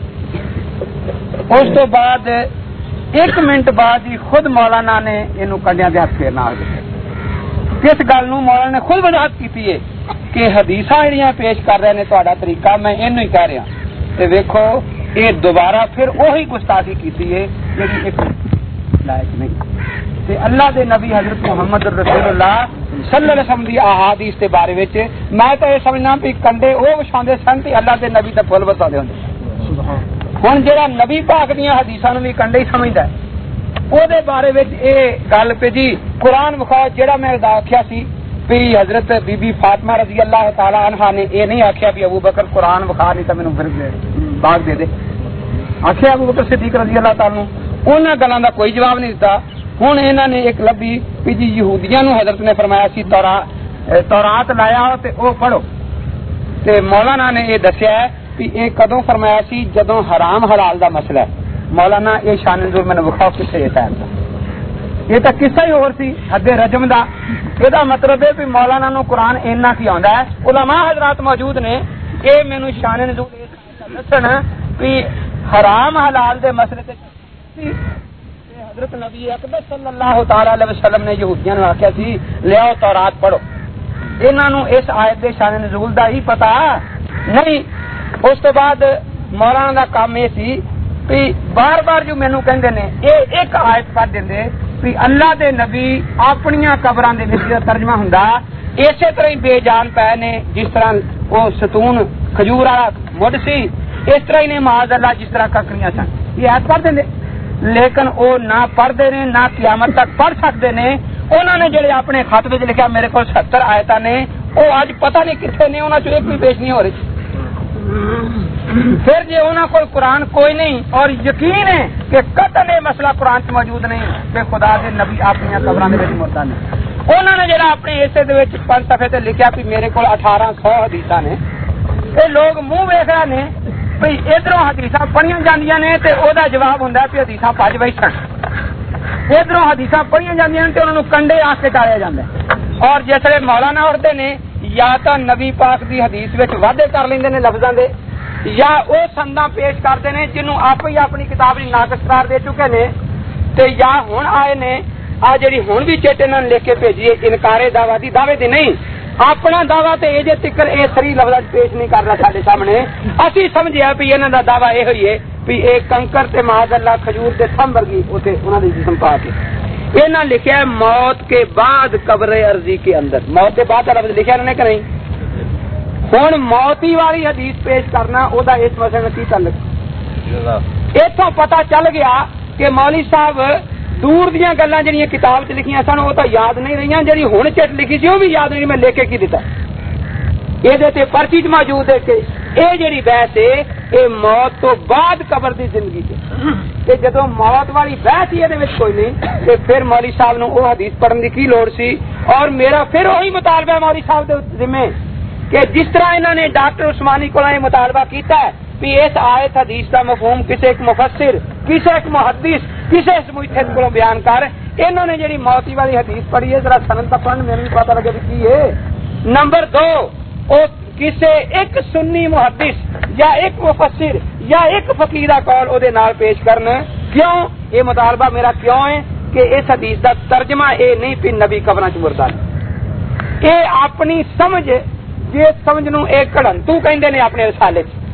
Speaker 1: اس تو بعد ایک منٹ بعد ہی خود مولانا نے یہ کنڈیا دے ہاتھ پھیرنا آ گیا جس گل مولانا نے خود وضاحت کی ہے کہ حدیث جہاں پیش کر رہے ہیں تا طریقہ، میں یہ نہیں کہہ رہا۔ ویکو یہ دوبارہ پھر وہی گستاخی کی ہے لیکن ایک لائق نہیں۔ تے اللہ دے نبی حضرت محمد رسول اللہ صلی اللہ علیہ وسلم دی احادیث دے بارے وچ میں تو یہ سمجھنا بھی کنڈے او وچھاندے سن تے اللہ دے نبی تے پھل بتا ہوندے ہن جڑا نبی پاک دیاں حدیثاں نو بھی کنڈے ہی سمجھدا ہے۔ بارے گل پہ جی قرآن مخا جہاں میں آخیا سی بھی حضرت بی بی فاطمہ رضی اللہ تعالی عنہ نے یہ نہیں آخیا بھی ابو بکر قرآن مخا نہیں تو میرے پھر باغ دے دے۔ آخیا ابو بکر صدیق رضی اللہ تعالی ان گلوں کا کوئی جواب نہیں دیتا ہوں انہوں نے ایک لبی بھی جی یہودیاں نو حضرت نے فرمایا سی تورات لایا تے او پڑھو تے مولانا نے یہ دسیا ہے کہ یہ کدو فرمایا سی جدو حرام حلال دا مسئلہ ہے مولانا یہ شان نزول میں نے بخاؤ کسے یہ ٹائم تھا یہ تو قصہ ہی اور سی حد رجم دا یہ مطلب ہے کہ مولانا نو قرآن اینا کی آندا ہے علماء حضرات موجود نے یہ مینو شان نزول دسن کہ حرام حلال دے مسئلے تے حضرت نبی اکبر صلی اللہ تعالی علیہ وسلم نے یہودیاں نو آکھیا سی، لیاؤ تورات پڑھو۔ انہاں نو اس آیت دے شان نزول دا ہی پتہ نہیں۔ اس تو بعد مولانا دا کام یہ سی بار بار جو مینو کہ ایک آیت پڑھ دیں اللہ دے نبی اپنی قبر ترجمہ ہوں اسی طرح ہی بے جان پے نے جس طرح وہ ستون کھجور والا مڈ سی، اس طرح ہی نے معاذ اللہ جس طرح ککڑیاں سن۔ یہ آیت پڑھ دیں لیکن وہ نہ پڑھتے نے، نہ قیامت تک پڑھ سکتے نے۔ انہوں نے جڑے اپنے خط میں لکھا، میرے کو ستر آیت نے، وہ اج پتہ نہیں کتنے نے انہوں ایک بھی پیش نہیں ہو رہی۔ پھر جی انہوں کو قرآن کوئی نہیں، اور یقین ہے کہ قتل یہ مسئلہ قرآن سے موجود نہیں کہ خدا دے نبی اپنی قبران دے مردہ نے۔ انہوں نے جڑا اپنے ایسے دے وچ پانچ صفحے تے لکھیا کہ میرے کو اٹھارہ سو حدیث نے۔ اے لوگ منہ ویکھ رہے نے۔ بھئی ادھروں حدیث پڑھیاں جاندیاں نے تے او دا جواب ہوندا ہے کہ حدیث پج بیٹھن ادھروں حدیث پڑھیاں جاندیاں تے انہاں نو کنڈے آ کے ٹالیا جاندا ہے اور جسے مولانا اڑتے نے یا تو نبی پاک دی حدیث وچ وعدے کر لیندے نے لفظاں دے یا وہ سندا پیش کرتے ہیں جنہوں آپ ہی اپنی کتاب ناقص قرار دے چکے نے تے یا ہن آئے نے آ جڑی ہن بھی چیٹے نہ لکھ کے بھیجیے انکار دعوی دی دعوے دی نہیں اپنا دعوی تے اے جے تکر اے سری لفظ پیش نہیں کر رہا سارے سامنے اسی سمجھیا بھی انہاں دا دعوی اے ہوئی ہے بھی اے کنکر تے معاذ اللہ کھجور دے تھم ورگی اوتے انہاں دی جسم پا کے انہاں لکھیا ہے موت کے بعد قبر ارضی کے اندر موت کے بعد لفظ لکھیا انہوں نے کہ نہیں ہوں موتی والی حدیث پیش کرنا او دا اس مسئلے میں کی تعلق اتوں پتا چل گیا کہ مولوی صاحب دور دیا گلا جہاں کتاب چ لکھیاں سن، وہ تو یاد نہیں رہی جی ہوں چٹ لکھی سی، وہ بھی یاد نہیں، میں لے کے کی دیتا یہ پرچی چ موجود ہے کہ یہ جڑی بحث ہے یہ موت تو بعد قبر دی زندگی سے جدو موت والی بحث ہی یہ کوئی نہیں، تو پھر مولوی صاحب نو وہ حدیث پڑھن دی کی لوڑ سی؟ اور میرا پھر وہی مطالبہ ہے مولوی صاحب دے ذمہ جی کہ جس طرح انہوں نے ڈاکٹر عثمانی کو مطالبہ کیتا ہے بھی اس آیت حدیث کا مفہوم کسی ایک مفسر کسی ایک محدث کسی اس محد کو بیان کر انہوں نے جڑی موتی والی حدیث پڑھی ہے، ذرا سنن تک پڑھن میرے پتا لگے بھی کی ہے۔ نمبر دو، او کسی ایک سنی محدث یا ایک مفسر یا ایک فقیرہ کال او دے نال پیش کرنا کیوں؟ یہ مطالبہ میرا کیوں ہے کہ اس حدیث کا ترجمہ اے نہیں پی نبی قبر چ مردہ۔ اے اپنی سمجھ جی سمجھ نو ایک کڑنتو کہندے نے اپنے رسالے چ۔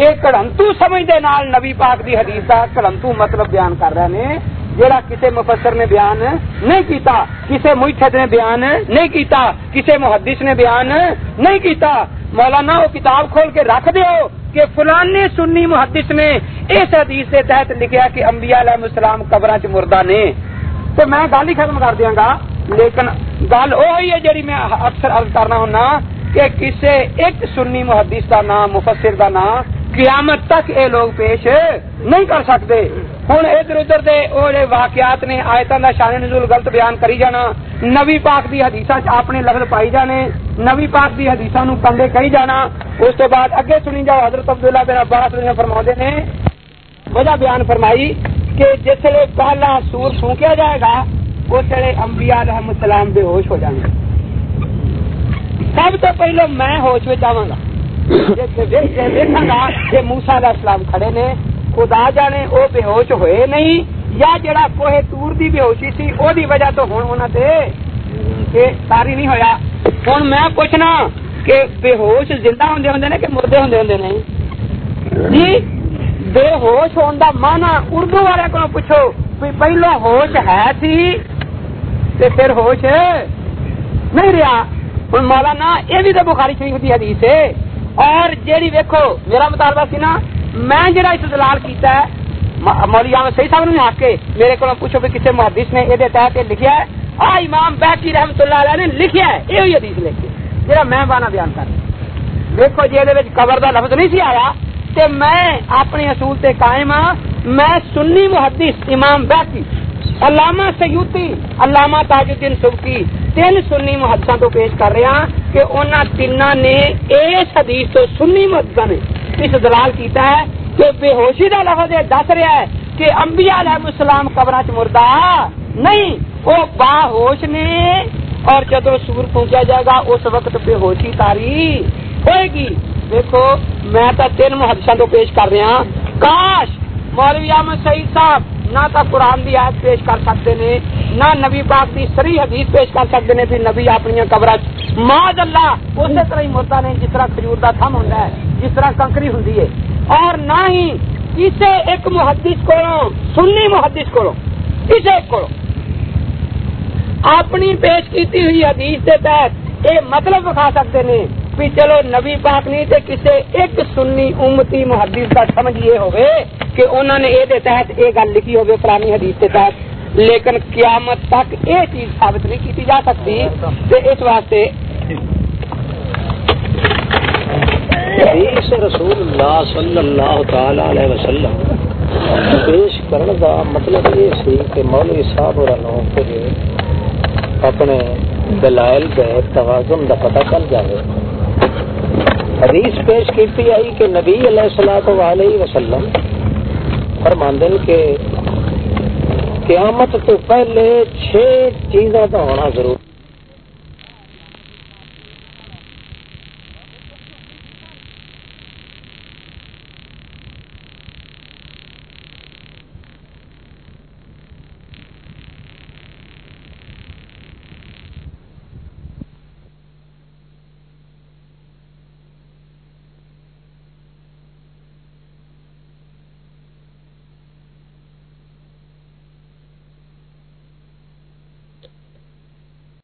Speaker 1: ایک کڑنتو سمجھ دے نال نبی پاک دی حدیث دا کڑنتو مطلب بیان کر رہے نے جیڑا کسے مفسر نے بیان نہیں کیتا کسے محد نے بیان نہیں کیتا کسے محدث نے بیان نہیں کیتا مولانا وہ کتاب کھول کے رکھ دیو کہ فلان نے سنی محدث نے اس حدیث کے تحت لکھیا کہ انبیاء علیہ السلام قبراں چ مردہ نے تو میں گل ہی ختم کر دیاں گا لیکن گل وہی ہے جڑی میں اکثر عرض کرنا ہونا کہ کسے ایک سنی محدث کا نام مفسر کا نام قیامت تک اے لوگ پیش نہیں کر سکتے۔ ہوں ادھر ادھر دے او واقعات نے آیتوں کا شان نزول غلط بیان کری جانا۔ نبی پاک دی حدیث اپنے لفظ پائی جانے۔ نبی پاک دی حدیث نو کلے کہی جانا۔ اس تو بعد اگے سنی جاؤ، حضرت عبداللہ بن عباس نے فرما نے، وجہ بیان فرمائی کہ جس ویلے پہلا سور پھونکیا جائے گا اس ویلے انبیاء علیہ السلام بے ہوش ہو جائیں گے۔ سب تو پہلو میں ہوش میں آواں گا۔ گا موسا اسلام کھڑے نے، خدا جانے وہ بے ہوش ہوئے نہیں، یا جڑا کوہ تور دی بے ہوشی سی او دی وجہ تو ہوں ہونا تے کہ ساری نہیں ہویا۔ ہوں میں پوچھنا کہ بے ہوش زندہ ہوں ہوں نے کہ مردے ہوں ہوں نہیں جی بے ہوش ہون دا مانا اردو والے کو پوچھو پہلو ہوش ہے سی تے پھر ہوش نہیں رہا ہوں مولانا، یہ بھی تو بخاری شریف کی حدیث ہے۔ اور جیڑی ویکو میرا مطالبہ سی نا، میں جڑا استدلال کیتا ہے مولی احمد صحیح صاحب نے آ کے، میرے کو پوچھو کہ کسی محدث نے یہ تحت لکھیا ہے۔ آ امام بیٹی رحمت اللہ علیہ نے لکھیا ہے یہ حدیث لکھی۔ جڑا میں بانا بیان کر دیکھو جی یہ قبر دا لفظ نہیں سی آیا، تے میں اپنے اصول تے قائم ہاں میں سنی محدث امام بیٹی علامہ سیوتی علامہ تاج الدین سبکی تین سنی محدثہ تو پیش کر رہا ہاں کہ انہوں تین نے اس حدیث تو سنی محدثہ نے۔ اس دلال کیتا ہے کہ بے ہوشی کا لفظ دس رہا ہے کہ انبیاء علیہ السلام قبر چ مردہ نہیں، وہ با ہوش نے۔ اور جدو سور پہنچا جائے گا، اس وقت بے ہوشی تاری ہوئے گی۔ دیکھو، میں تو تین محدثہ تو پیش کر رہا ہاں کاش مولوی احمد سعید صاحب نہ تو قرآن کی آیت پیش کر سکتے نے، نہ نبی پاک کی سری حدیث پیش کر سکتے نے، پھر نبی اپنی قبر ماض اللہ! اسی طرح ہی مرتا نہیں جس طرح کھجور کا تھم ہوتا ہے، جس طرح کنکری ہوں اور نہ ہی کسی ایک محدث کو سنی محدث کو کسی ایک کو اپنی پیش کی ہوئی حدیث کے تحت یہ مطلب دکھا سکتے ہیں بھی چلو، نبی پاک نہیں تے کسے ایک سنی امتی محدث کا سمجھ یہ ہوئے کہ انہوں نے یہ تحت یہ گل لکھی ہوگی پرانی حدیث کے تحت۔ لیکن قیامت تک یہ چیز ثابت نہیں کی جا سکتی تے اس واسطے
Speaker 2: حدیث رسول اللہ صلی اللہ تعالی علیہ وسلم پیش کرنے کا مطلب یہ سی کہ مولوی صاحب اور اپنے دلائل کے توازن کا پتہ چل جائے حدیث پیش کی آئی کہ نبی علیہ السلام علیہ وسلم فرماندن کے قیامت تو پہلے چھ چیزوں کا ہونا ضروری